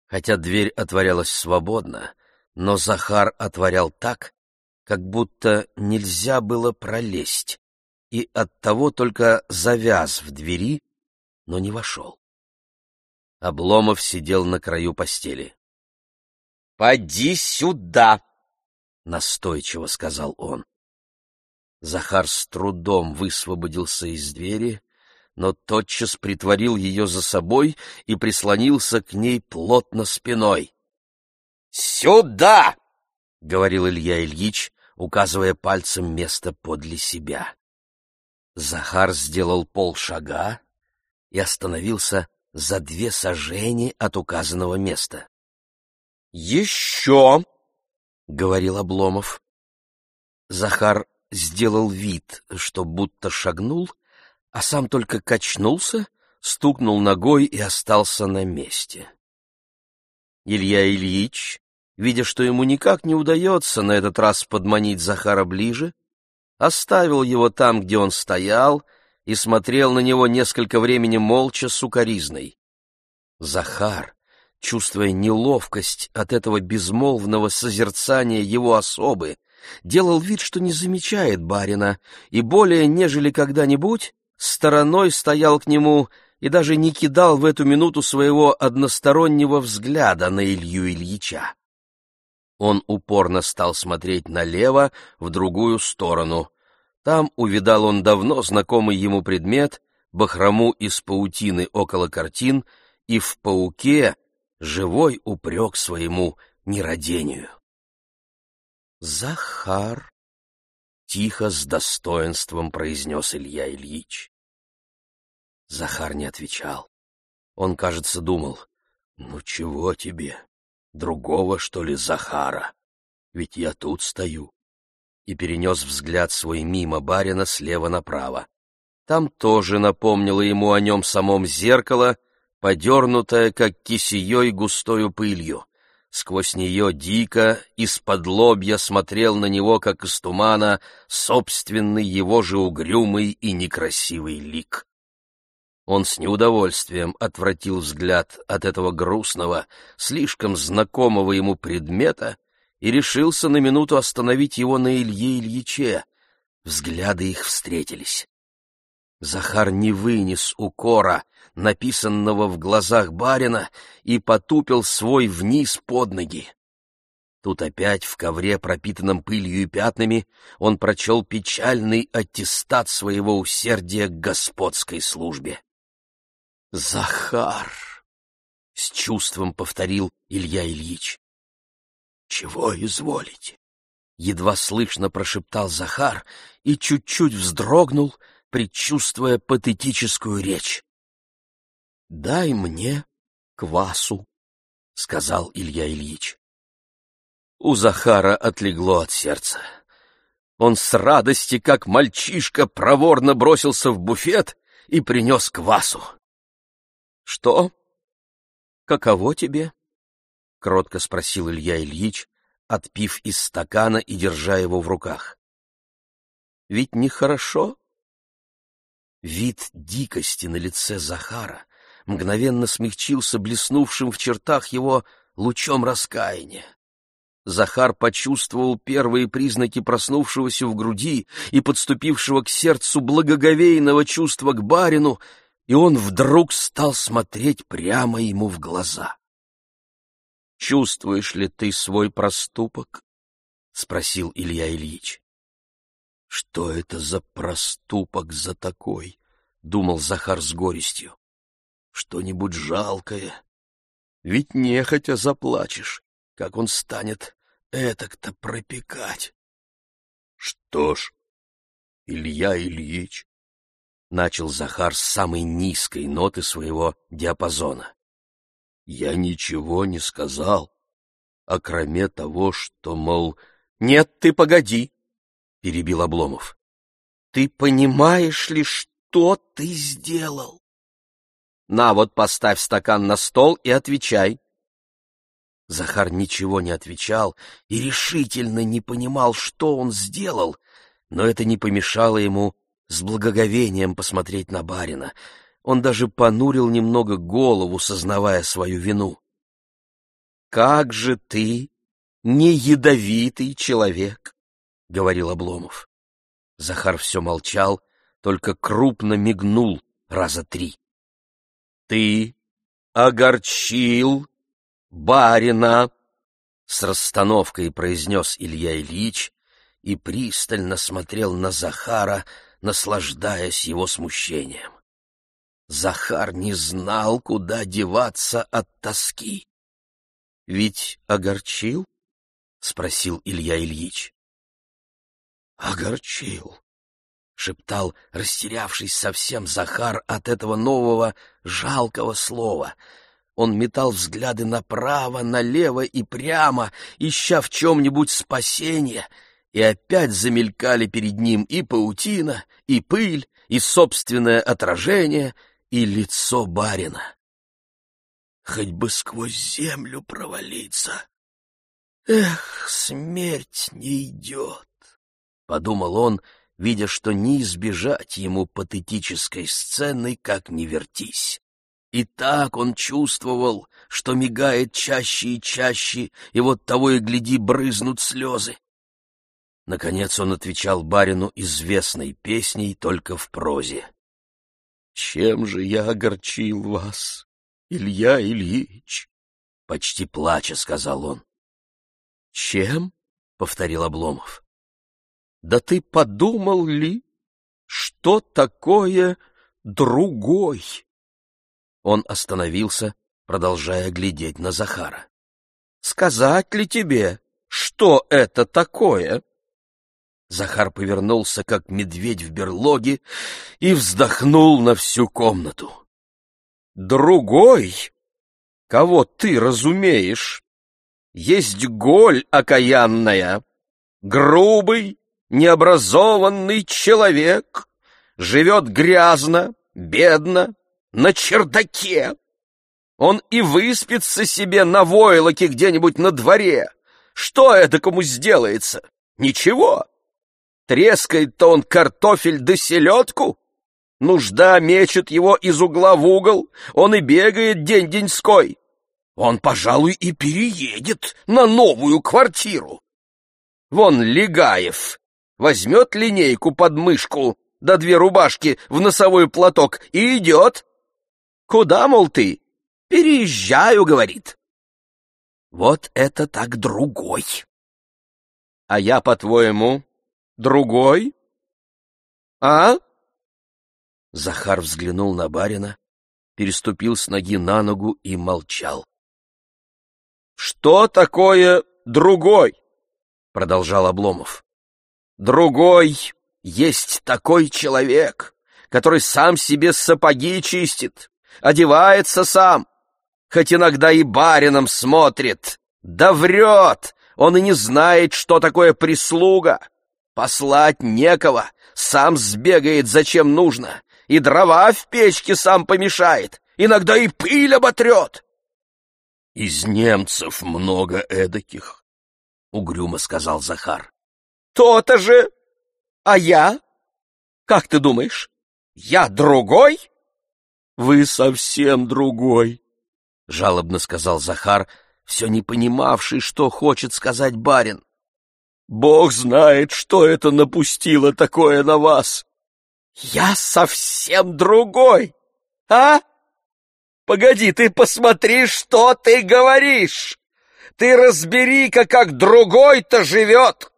Хотя дверь отворялась свободно, но Захар отворял так, как будто нельзя было пролезть и оттого только завяз в двери, но не вошел. Обломов сидел на краю постели. — Поди сюда! — настойчиво сказал он. Захар с трудом высвободился из двери, но тотчас притворил ее за собой и прислонился к ней плотно спиной. «Сюда!» — говорил Илья Ильич, указывая пальцем место подле себя. Захар сделал полшага и остановился за две сажени от указанного места. «Еще!» — говорил Обломов. Захар сделал вид, что будто шагнул, а сам только качнулся, стукнул ногой и остался на месте. Илья Ильич, видя, что ему никак не удается на этот раз подманить Захара ближе, оставил его там, где он стоял, и смотрел на него несколько времени молча сукоризной. Захар, чувствуя неловкость от этого безмолвного созерцания его особы, делал вид, что не замечает барина, и более, нежели когда-нибудь, стороной стоял к нему и даже не кидал в эту минуту своего одностороннего взгляда на Илью Ильича. Он упорно стал смотреть налево, в другую сторону. Там увидал он давно знакомый ему предмет, бахрому из паутины около картин, и в пауке живой упрек своему нерадению. «Захар!» — тихо, с достоинством произнес Илья Ильич. Захар не отвечал. Он, кажется, думал, «Ну чего тебе? Другого, что ли, Захара? Ведь я тут стою». И перенес взгляд свой мимо барина слева направо. Там тоже напомнило ему о нем самом зеркало, подернутое, как кисеей густою пылью. Сквозь нее дико, из-под лобья смотрел на него, как из тумана, собственный его же угрюмый и некрасивый лик. Он с неудовольствием отвратил взгляд от этого грустного, слишком знакомого ему предмета и решился на минуту остановить его на Илье Ильиче. Взгляды их встретились. Захар не вынес укора, написанного в глазах барина, и потупил свой вниз под ноги. Тут опять в ковре, пропитанном пылью и пятнами, он прочел печальный аттестат своего усердия к господской службе. «Захар!» — с чувством повторил Илья Ильич. «Чего изволите?» — едва слышно прошептал Захар и чуть-чуть вздрогнул, предчувствуя патетическую речь. «Дай мне квасу», — сказал Илья Ильич. У Захара отлегло от сердца. Он с радости, как мальчишка, проворно бросился в буфет и принес квасу. — Что? Каково тебе? — кротко спросил Илья Ильич, отпив из стакана и держа его в руках. — Ведь нехорошо? Вид дикости на лице Захара мгновенно смягчился блеснувшим в чертах его лучом раскаяния. Захар почувствовал первые признаки проснувшегося в груди и подступившего к сердцу благоговейного чувства к барину, и он вдруг стал смотреть прямо ему в глаза. «Чувствуешь ли ты свой проступок?» — спросил Илья Ильич. «Что это за проступок за такой?» — думал Захар с горестью. «Что-нибудь жалкое. Ведь нехотя заплачешь, как он станет этак-то пропекать». «Что ж, Илья Ильич», — начал Захар с самой низкой ноты своего диапазона. «Я ничего не сказал, а кроме того, что, мол...» «Нет, ты погоди!» — перебил Обломов. «Ты понимаешь ли, что ты сделал?» «На вот, поставь стакан на стол и отвечай». Захар ничего не отвечал и решительно не понимал, что он сделал, но это не помешало ему с благоговением посмотреть на барина. Он даже понурил немного голову, сознавая свою вину. «Как же ты не ядовитый человек!» — говорил Обломов. Захар все молчал, только крупно мигнул раза три. «Ты огорчил барина!» С расстановкой произнес Илья Ильич и пристально смотрел на Захара, наслаждаясь его смущением. Захар не знал, куда деваться от тоски. — Ведь огорчил? — спросил Илья Ильич. — Огорчил, — шептал, растерявшись совсем Захар от этого нового жалкого слова. Он метал взгляды направо, налево и прямо, ища в чем-нибудь спасение — и опять замелькали перед ним и паутина, и пыль, и собственное отражение, и лицо барина. Хоть бы сквозь землю провалиться. Эх, смерть не идет, — подумал он, видя, что не избежать ему патетической сцены, как ни вертись. И так он чувствовал, что мигает чаще и чаще, и вот того и гляди брызнут слезы. Наконец он отвечал барину известной песней только в прозе. «Чем же я огорчил вас, Илья Ильич?» Почти плача сказал он. «Чем?» — повторил Обломов. «Да ты подумал ли, что такое другой?» Он остановился, продолжая глядеть на Захара. «Сказать ли тебе, что это такое?» Захар повернулся, как медведь в берлоге, и вздохнул на всю комнату. «Другой, кого ты разумеешь, есть голь окаянная, грубый, необразованный человек, живет грязно, бедно, на чердаке. Он и выспится себе на войлоке где-нибудь на дворе. Что это кому сделается? Ничего. Трескает-то он картофель да селедку? Нужда мечет его из угла в угол, он и бегает день-деньской. Он, пожалуй, и переедет на новую квартиру. Вон Легаев возьмет линейку под мышку, да две рубашки в носовой платок и идет. Куда, мол, ты? Переезжаю, говорит. Вот это так другой. А я, по-твоему, другой? А? Захар взглянул на барина, переступил с ноги на ногу и молчал. «Что такое другой?» — продолжал Обломов. «Другой есть такой человек, который сам себе сапоги чистит, одевается сам, хоть иногда и барином смотрит, да врет, он и не знает, что такое прислуга. Послать некого, сам сбегает, зачем нужно, и дрова в печке сам помешает, иногда и пыль оботрет. — Из немцев много эдаких, — угрюмо сказал Захар. — То-то же! А я? Как ты думаешь, я другой? — Вы совсем другой, — жалобно сказал Захар, все не понимавший, что хочет сказать барин. Бог знает, что это напустило такое на вас. Я совсем другой, а? Погоди, ты посмотри, что ты говоришь. Ты разбери-ка, как другой-то живет.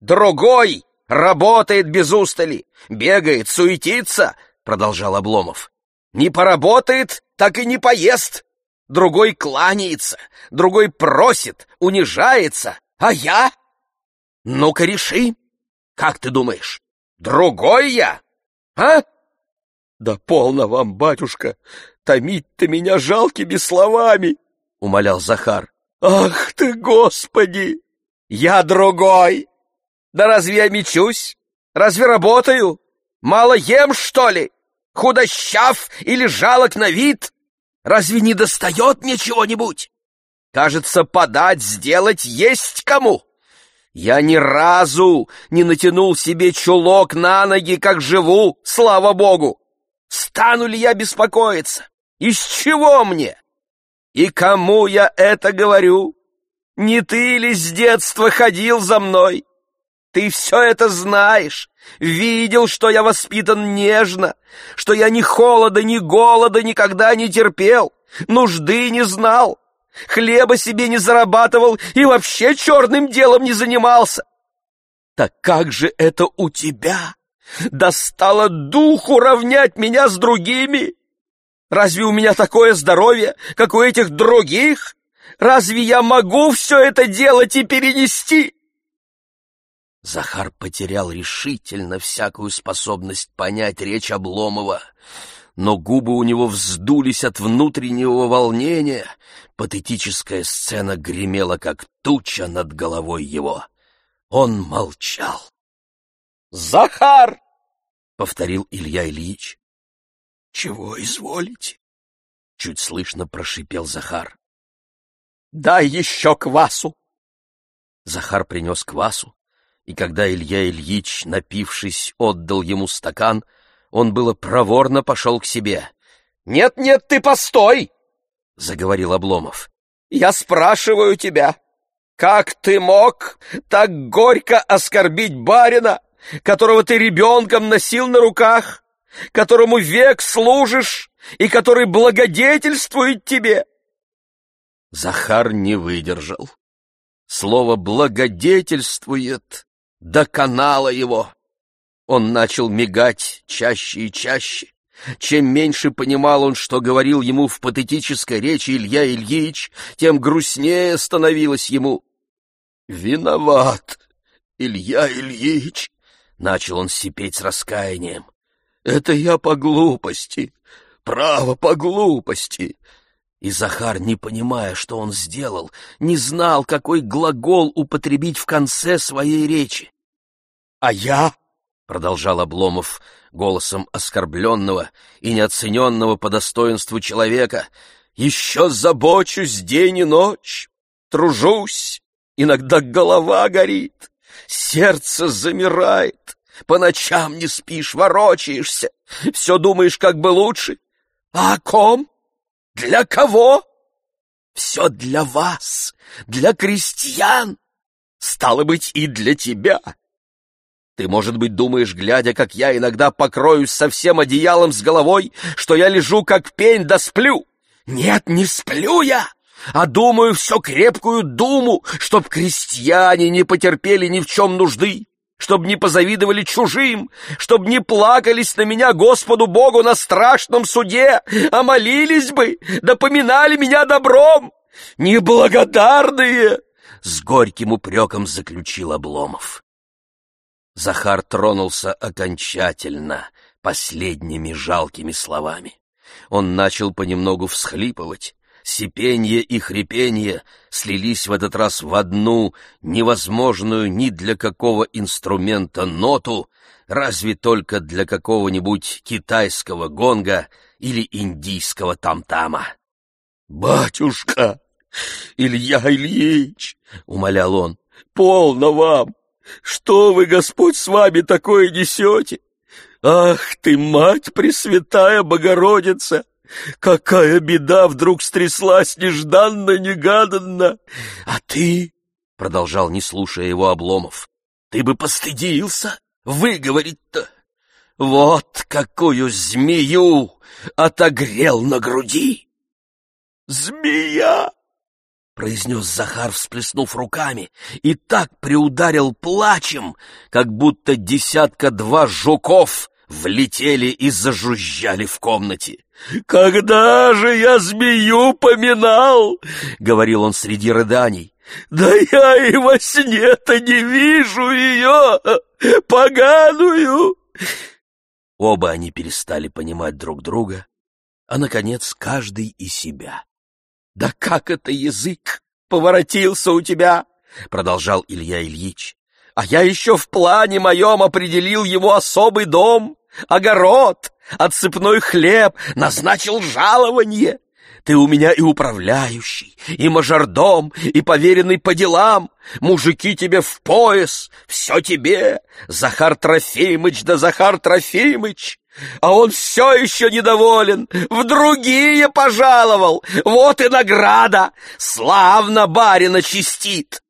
Другой работает без устали, бегает, суетится, продолжал Обломов. Не поработает, так и не поест. Другой кланяется, другой просит, унижается, а я? Ну-ка реши, как ты думаешь, другой я? а? Да полно вам, батюшка, томить-то меня жалкими словами, — умолял Захар. Ах ты, Господи! Я другой! Да разве я мечусь? Разве работаю? Мало ем, что ли? Худощав или жалок на вид? Разве не достает мне чего-нибудь? Кажется, подать, сделать есть кому. Я ни разу не натянул себе чулок на ноги, как живу, слава богу. Стану ли я беспокоиться? Из чего мне? И кому я это говорю? Не ты ли с детства ходил за мной? Ты все это знаешь, видел, что я воспитан нежно, что я ни холода, ни голода никогда не терпел, нужды не знал, хлеба себе не зарабатывал и вообще черным делом не занимался. Так как же это у тебя? Достало духу равнять меня с другими? Разве у меня такое здоровье, как у этих других? Разве я могу все это делать и перенести? Захар потерял решительно всякую способность понять речь Обломова но губы у него вздулись от внутреннего волнения. Патетическая сцена гремела, как туча над головой его. Он молчал. «Захар!» — повторил Илья Ильич. «Чего изволите?» — чуть слышно прошипел Захар. «Дай еще квасу!» Захар принес квасу, и когда Илья Ильич, напившись, отдал ему стакан — он было проворно пошел к себе. «Нет-нет, ты постой!» — заговорил Обломов. «Я спрашиваю тебя, как ты мог так горько оскорбить барина, которого ты ребенком носил на руках, которому век служишь и который благодетельствует тебе?» Захар не выдержал. Слово «благодетельствует» доконало его. Он начал мигать чаще и чаще. Чем меньше понимал он, что говорил ему в патетической речи Илья Ильич, тем грустнее становилось ему. «Виноват, Илья Ильич!» — начал он сипеть с раскаянием. «Это я по глупости, право по глупости!» И Захар, не понимая, что он сделал, не знал, какой глагол употребить в конце своей речи. «А я продолжал Обломов голосом оскорбленного и неоцененного по достоинству человека, еще забочусь день и ночь, тружусь, иногда голова горит, сердце замирает, по ночам не спишь, ворочаешься, все думаешь, как бы лучше. А о ком? Для кого? Все для вас, для крестьян, стало быть, и для тебя. Ты, может быть, думаешь, глядя, как я иногда покроюсь совсем одеялом с головой, что я лежу как пень да сплю? Нет, не сплю я, а думаю всё крепкую думу, чтоб крестьяне не потерпели ни в чем нужды, чтоб не позавидовали чужим, чтоб не плакались на меня Господу Богу на страшном суде, а молились бы, да поминали меня добром. Неблагодарные!» — с горьким упреком заключил Обломов. Захар тронулся окончательно, последними жалкими словами. Он начал понемногу всхлипывать. Сипенье и хрипенье слились в этот раз в одну, невозможную ни для какого инструмента ноту, разве только для какого-нибудь китайского гонга или индийского тамтама. «Батюшка! Илья Ильич!» — умолял он. «Полно вам! Что вы, Господь, с вами такое несете? Ах ты, мать Пресвятая Богородица! Какая беда вдруг стряслась нежданно-негаданно! А ты, — продолжал, не слушая его Обломов, — ты бы постыдился выговорить-то! Вот какую змею отогрел на груди! Змея! Произнес Захар, всплеснув руками, и так приударил плачем, как будто десятка-два жуков влетели и зажужжали в комнате. «Когда же я змею поминал?» — говорил он среди рыданий. «Да я и во сне-то не вижу ее, поганую!» Оба они перестали понимать друг друга, а, наконец, каждый и себя. «Да как это язык поворотился у тебя?» — продолжал Илья Ильич. «А я еще в плане моем определил его особый дом, огород, отсыпной хлеб, назначил жалование. Ты у меня и управляющий, и мажордом, и поверенный по делам. Мужики тебе в пояс, все тебе. Захар Трофимыч да Захар Трофимыч а он все еще недоволен, в другие пожаловал, вот и награда, славно барина чистит.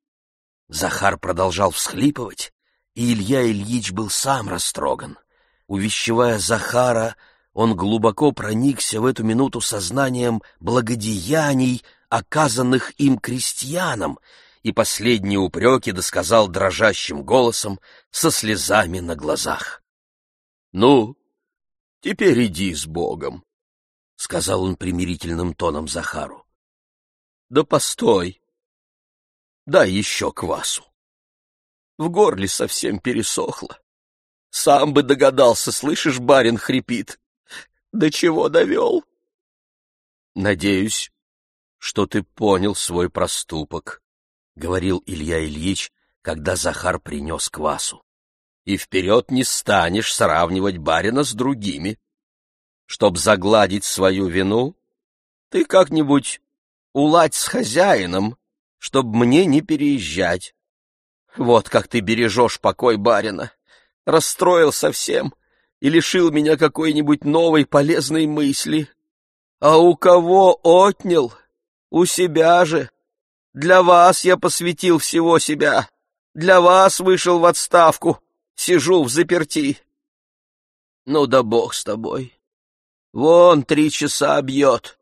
Захар продолжал всхлипывать, и Илья Ильич был сам растроган. Увещевая Захара, он глубоко проникся в эту минуту сознанием благодеяний, оказанных им крестьянам, и последние упреки досказал дрожащим голосом со слезами на глазах. — Ну, Теперь иди с Богом, — сказал он примирительным тоном Захару. — Да постой. Дай еще квасу. В горле совсем пересохло. Сам бы догадался, слышишь, барин хрипит. До чего довел? Надеюсь, что ты понял свой проступок, — говорил Илья Ильич, когда Захар принес квасу и вперед не станешь сравнивать барина с другими. Чтоб загладить свою вину, ты как-нибудь уладь с хозяином, чтоб мне не переезжать. Вот как ты бережешь покой барина. Расстроил совсем и лишил меня какой-нибудь новой полезной мысли. А у кого отнял? У себя же. Для вас я посвятил всего себя. Для вас вышел в отставку сижу в заперти. Ну да бог с тобой. Вон три часа бьет.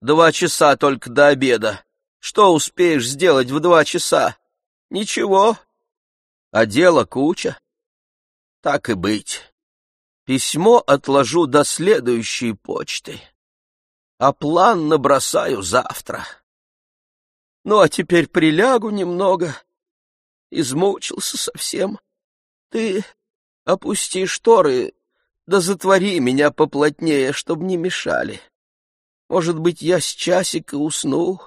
Два часа только до обеда. Что успеешь сделать в два часа? Ничего. А дело куча. Так и быть. Письмо отложу до следующей почты. А план набросаю завтра. Ну, а теперь прилягу немного. Измучился совсем. Ты опусти шторы, да затвори меня поплотнее, чтоб не мешали. Может быть, я с часика усну,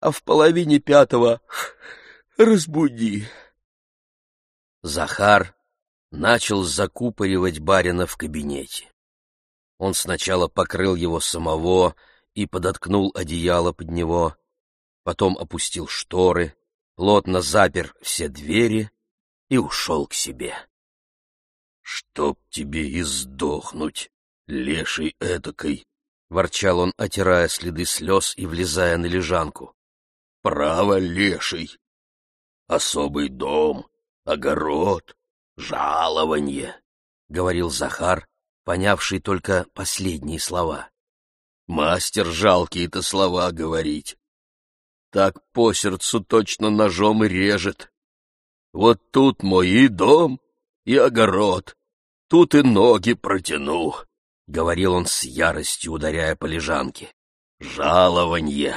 а в половине пятого разбуди. Захар начал закупоривать барина в кабинете. Он сначала покрыл его самого и подоткнул одеяло под него, потом опустил шторы, плотно запер все двери и ушел к себе. — Чтоб тебе и сдохнуть, леший этакой! — ворчал он, отирая следы слез и влезая на лежанку. — Право, леший! Особый дом, огород, жалование, — говорил Захар, понявший только последние слова. Мастер жалкие-то слова говорить. Так по сердцу точно ножом и режет. Вот тут мой дом, и огород, тут и ноги протяну, — говорил он с яростью, ударяя по лежанке. Жалованье!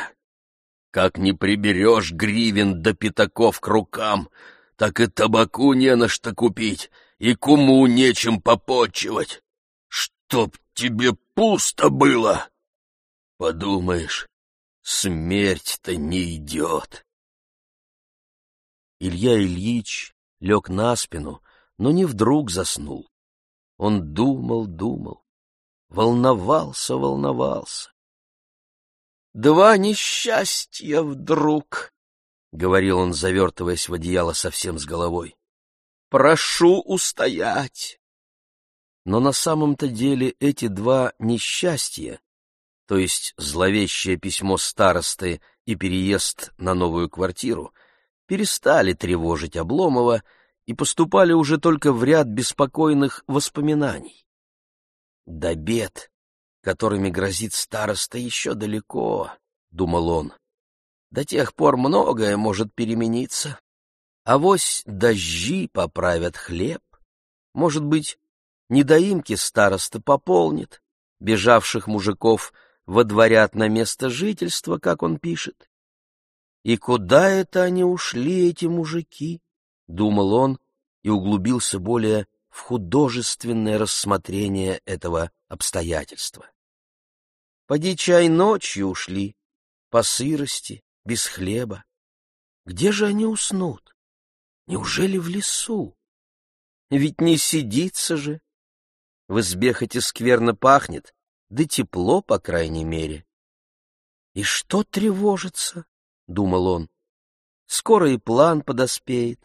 Как не приберешь гривен до пятаков к рукам, так и табаку не на что купить, и куму нечем попотчевать. Чтоб тебе пусто было! Подумаешь, смерть-то не идет. Илья Ильич лег на спину, но не вдруг заснул. Он думал, думал, волновался, волновался. «Два несчастья вдруг!» — говорил он, завертываясь в одеяло совсем с головой. «Прошу устоять!» Но на самом-то деле эти два несчастья, то есть зловещее письмо старосты и переезд на новую квартиру, перестали тревожить Обломова и поступали уже только в ряд беспокойных воспоминаний. До бед, которыми грозит староста, еще далеко, — думал он. До тех пор многое может перемениться. Авось дожди поправят хлеб. Может быть, недоимки староста пополнит, бежавших мужиков водворят на место жительства, как он пишет. И куда это они ушли, эти мужики? — думал он и углубился более в художественное рассмотрение этого обстоятельства. Поди чай ночью ушли, по сырости, без хлеба. Где же они уснут? Неужели в лесу? Ведь не сидится же. В избе хоть и скверно пахнет, да тепло, по крайней мере. И что тревожится? — думал он. Скоро и план подоспеет.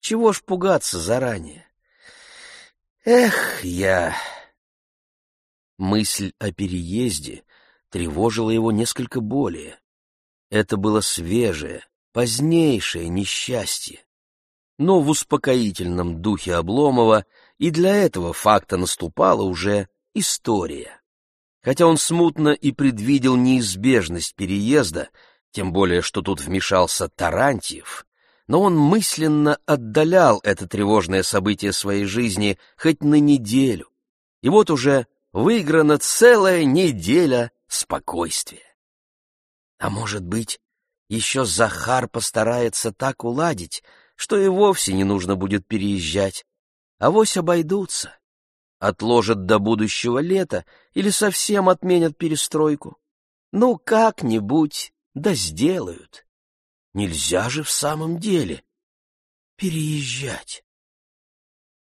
Чего ж пугаться заранее? Эх, я... Мысль о переезде тревожила его несколько более. Это было свежее, позднейшее несчастье. Но в успокоительном духе Обломова и для этого факта наступала уже история. Хотя он смутно и предвидел неизбежность переезда, тем более что тут вмешался Тарантьев, но он мысленно отдалял это тревожное событие своей жизни хоть на неделю. И вот уже выиграна целая неделя спокойствия. А может быть, еще Захар постарается так уладить, что и вовсе не нужно будет переезжать. Авось обойдутся. Отложат до будущего лета или совсем отменят перестройку. Ну, как-нибудь да сделают. Нельзя же в самом деле переезжать.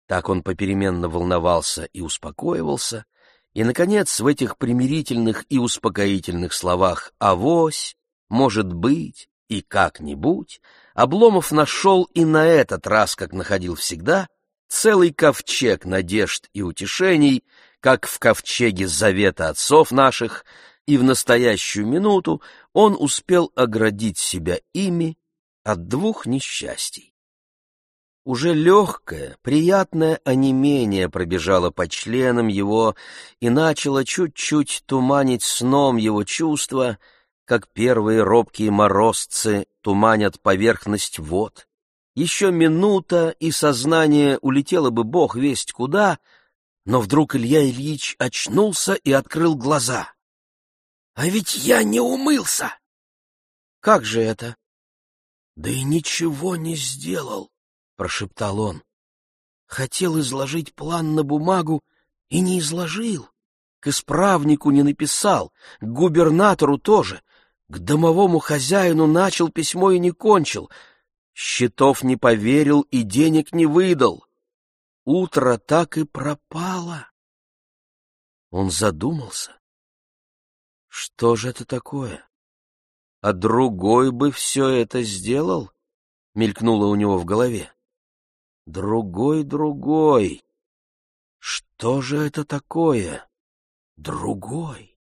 Так он попеременно волновался и успокоивался, и, наконец, в этих примирительных и успокоительных словах «авось», «может быть» и «как-нибудь» Обломов нашел и на этот раз, как находил всегда, целый ковчег надежд и утешений, как в ковчеге завета отцов наших, и в настоящую минуту он успел оградить себя ими от двух несчастий. Уже легкое, приятное онемение пробежало по членам его и начало чуть-чуть туманить сном его чувства, как первые робкие морозцы туманят поверхность вод. Еще минута, и сознание улетело бы бог весть куда, но вдруг Илья Ильич очнулся и открыл глаза. А ведь я не умылся. Как же это? Да и ничего не сделал, прошептал он. Хотел изложить план на бумагу и не изложил. К исправнику не написал, к губернатору тоже, к домовому хозяину начал письмо и не кончил. Счетов не поверил и денег не выдал. Утро так и пропало. Он задумался что же это такое? А другой бы все это сделал? Мелькнуло у него в голове. Другой, другой. Что же это такое? Другой.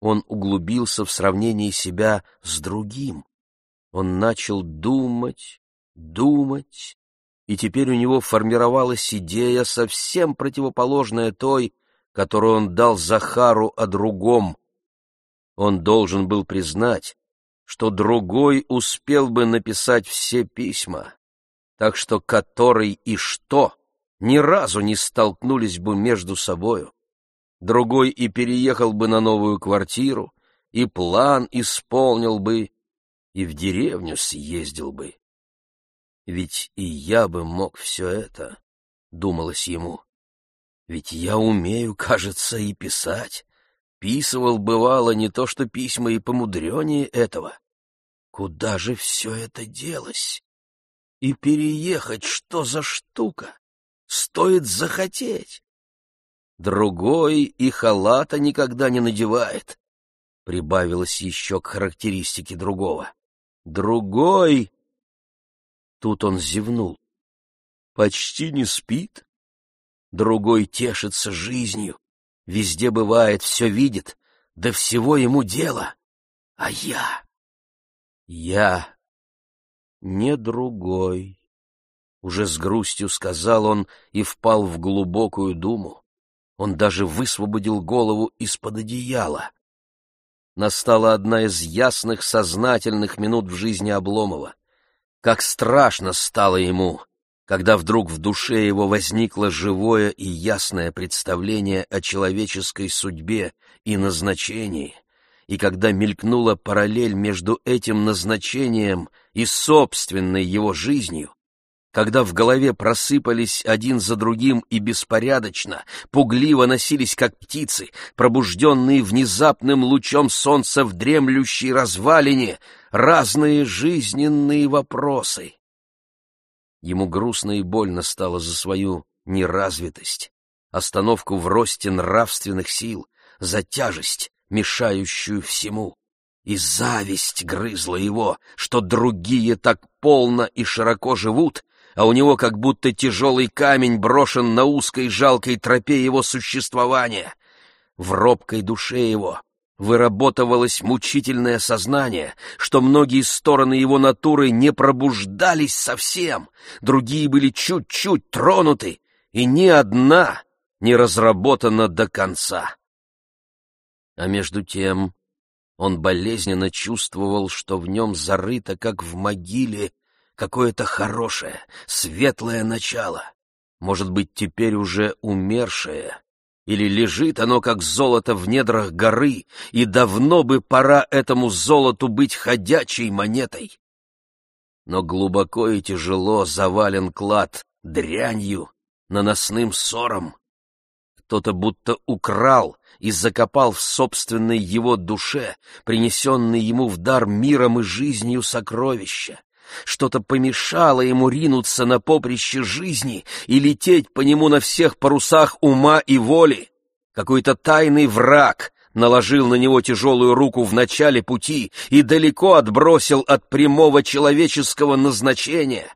Он углубился в сравнении себя с другим. Он начал думать, думать и теперь у него формировалась идея, совсем противоположная той, которую он дал Захару о другом. Он должен был признать, что другой успел бы написать все письма, так что который и что ни разу не столкнулись бы между собою. Другой и переехал бы на новую квартиру, и план исполнил бы, и в деревню съездил бы. Ведь и я бы мог все это, — думалось ему. Ведь я умею, кажется, и писать. Писывал, бывало, не то что письма и помудренее этого. Куда же все это делось? И переехать что за штука? Стоит захотеть. Другой и халата никогда не надевает. Прибавилось еще к характеристике другого. Другой Тут он зевнул. Почти не спит. Другой тешится жизнью. Везде бывает, все видит, да всего ему дело. А я... Я не другой. Уже с грустью сказал он и впал в глубокую думу. Он даже высвободил голову из-под одеяла. Настала одна из ясных, сознательных минут в жизни Обломова. Как страшно стало ему, когда вдруг в душе его возникло живое и ясное представление о человеческой судьбе и назначении, и когда мелькнула параллель между этим назначением и собственной его жизнью, когда в голове просыпались один за другим и беспорядочно, пугливо носились, как птицы, пробужденные внезапным лучом солнца в дремлющей развалине, разные жизненные вопросы. Ему грустно и больно стало за свою неразвитость, остановку в росте нравственных сил, за тяжесть, мешающую всему. И зависть грызла его, что другие так полно и широко живут, а у него как будто тяжелый камень брошен на узкой жалкой тропе его существования. В робкой душе его выработывалось мучительное сознание, что многие стороны его натуры не пробуждались совсем, другие были чуть-чуть тронуты, и ни одна не разработана до конца. А между тем он болезненно чувствовал, что в нем зарыто, как в могиле, какое-то хорошее, светлое начало, может быть, теперь уже умершее, или лежит оно, как золото в недрах горы, и давно бы пора этому золоту быть ходячей монетой. Но глубоко и тяжело завален клад дрянью, наносным ссором. Кто-то будто украл и закопал в собственной его душе, принесенный ему в дар миром и жизнью сокровища. Что-то помешало ему ринуться на поприще жизни и лететь по нему на всех парусах ума и воли. Какой-то тайный враг наложил на него тяжелую руку в начале пути и далеко отбросил от прямого человеческого назначения.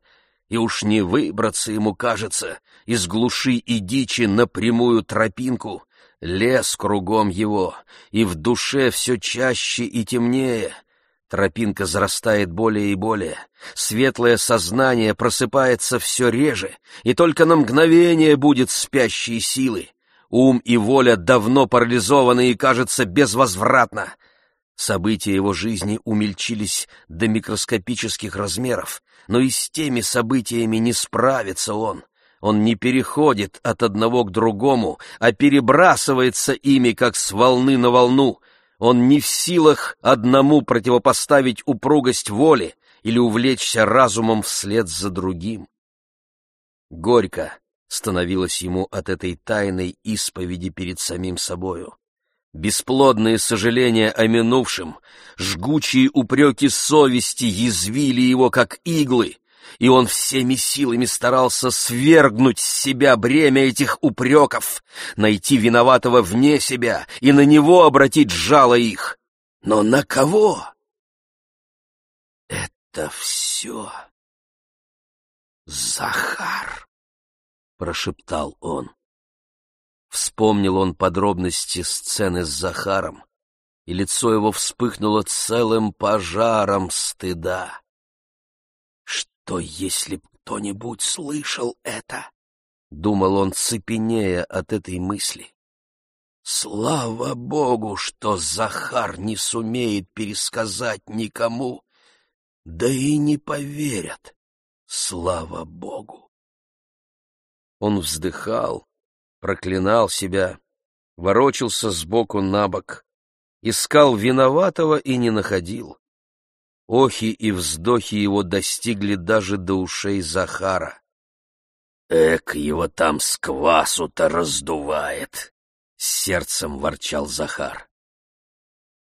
И уж не выбраться ему, кажется, из глуши и дичи на прямую тропинку. Лес кругом его, и в душе все чаще и темнее — Тропинка зарастает более и более, светлое сознание просыпается все реже, и только на мгновение будет спящие силы. Ум и воля давно парализованы и, кажется, безвозвратно. События его жизни умельчились до микроскопических размеров, но и с теми событиями не справится он. Он не переходит от одного к другому, а перебрасывается ими, как с волны на волну — он не в силах одному противопоставить упругость воли или увлечься разумом вслед за другим. Горько становилось ему от этой тайной исповеди перед самим собою. Бесплодные сожаления о минувшем, жгучие упреки совести язвили его, как иглы, и он всеми силами старался свергнуть с себя бремя этих упреков, найти виноватого вне себя и на него обратить жало их. Но на кого? Это все Захар, прошептал он. Вспомнил он подробности сцены с Захаром, и лицо его вспыхнуло целым пожаром стыда. Что, если б кто-нибудь слышал это? — думал он, цепенея от этой мысли. Слава богу, что Захар не сумеет пересказать никому, да и не поверят. Слава богу! Он вздыхал, проклинал себя, ворочался сбоку на бок, искал виноватого и не находил. Охи и вздохи его достигли даже до ушей Захара. «Эк, его там с квасу-то раздувает!» — сердцем ворчал Захар.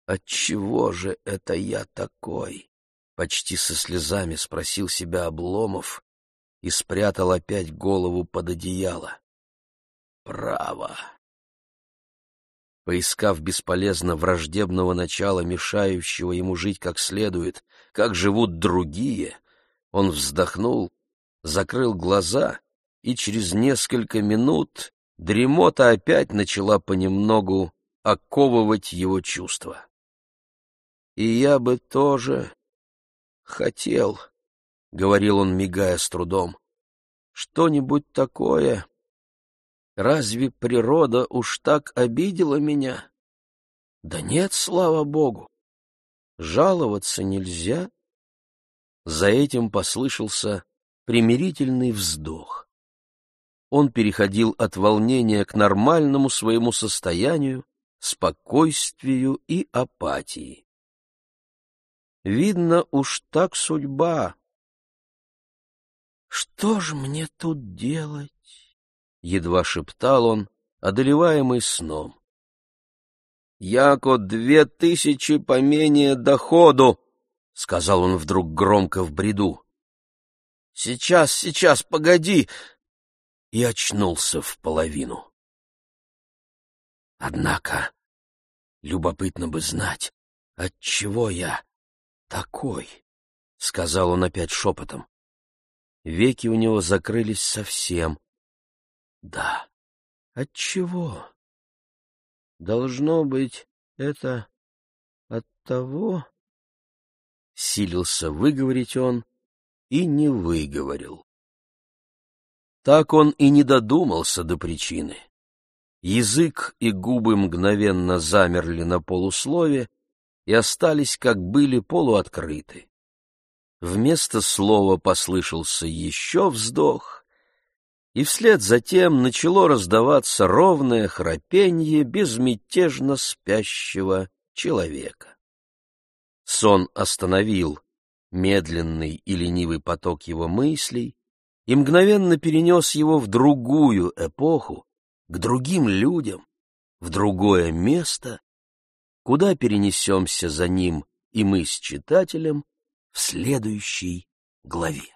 «Отчего же это я такой?» — почти со слезами спросил себя Обломов и спрятал опять голову под одеяло. «Право!» Поискав бесполезно враждебного начала, мешающего ему жить как следует, как живут другие, он вздохнул, закрыл глаза, и через несколько минут дремота опять начала понемногу оковывать его чувства. «И я бы тоже хотел», — говорил он, мигая с трудом, — «что-нибудь такое, Разве природа уж так обидела меня? Да нет, слава богу. Жаловаться нельзя. За этим послышался примирительный вздох. Он переходил от волнения к нормальному своему состоянию, спокойствию и апатии. Видно, уж так судьба. Что же мне тут делать? Едва шептал он, одолеваемый сном. «Яко две тысячи поменее доходу!» — сказал он вдруг громко в бреду. «Сейчас, сейчас, погоди!» И очнулся в половину. Однако, любопытно бы знать, отчего я такой, — сказал он опять шепотом. Веки у него закрылись совсем, да. От чего? Должно быть, это от того, силился выговорить он и не выговорил. Так он и не додумался до причины. Язык и губы мгновенно замерли на полуслове и остались, как были, полуоткрыты. Вместо слова послышался еще вздох, и вслед за тем начало раздаваться ровное храпенье безмятежно спящего человека. Сон остановил медленный и ленивый поток его мыслей и мгновенно перенес его в другую эпоху, к другим людям, в другое место, куда перенесемся за ним и мы с читателем в следующей главе.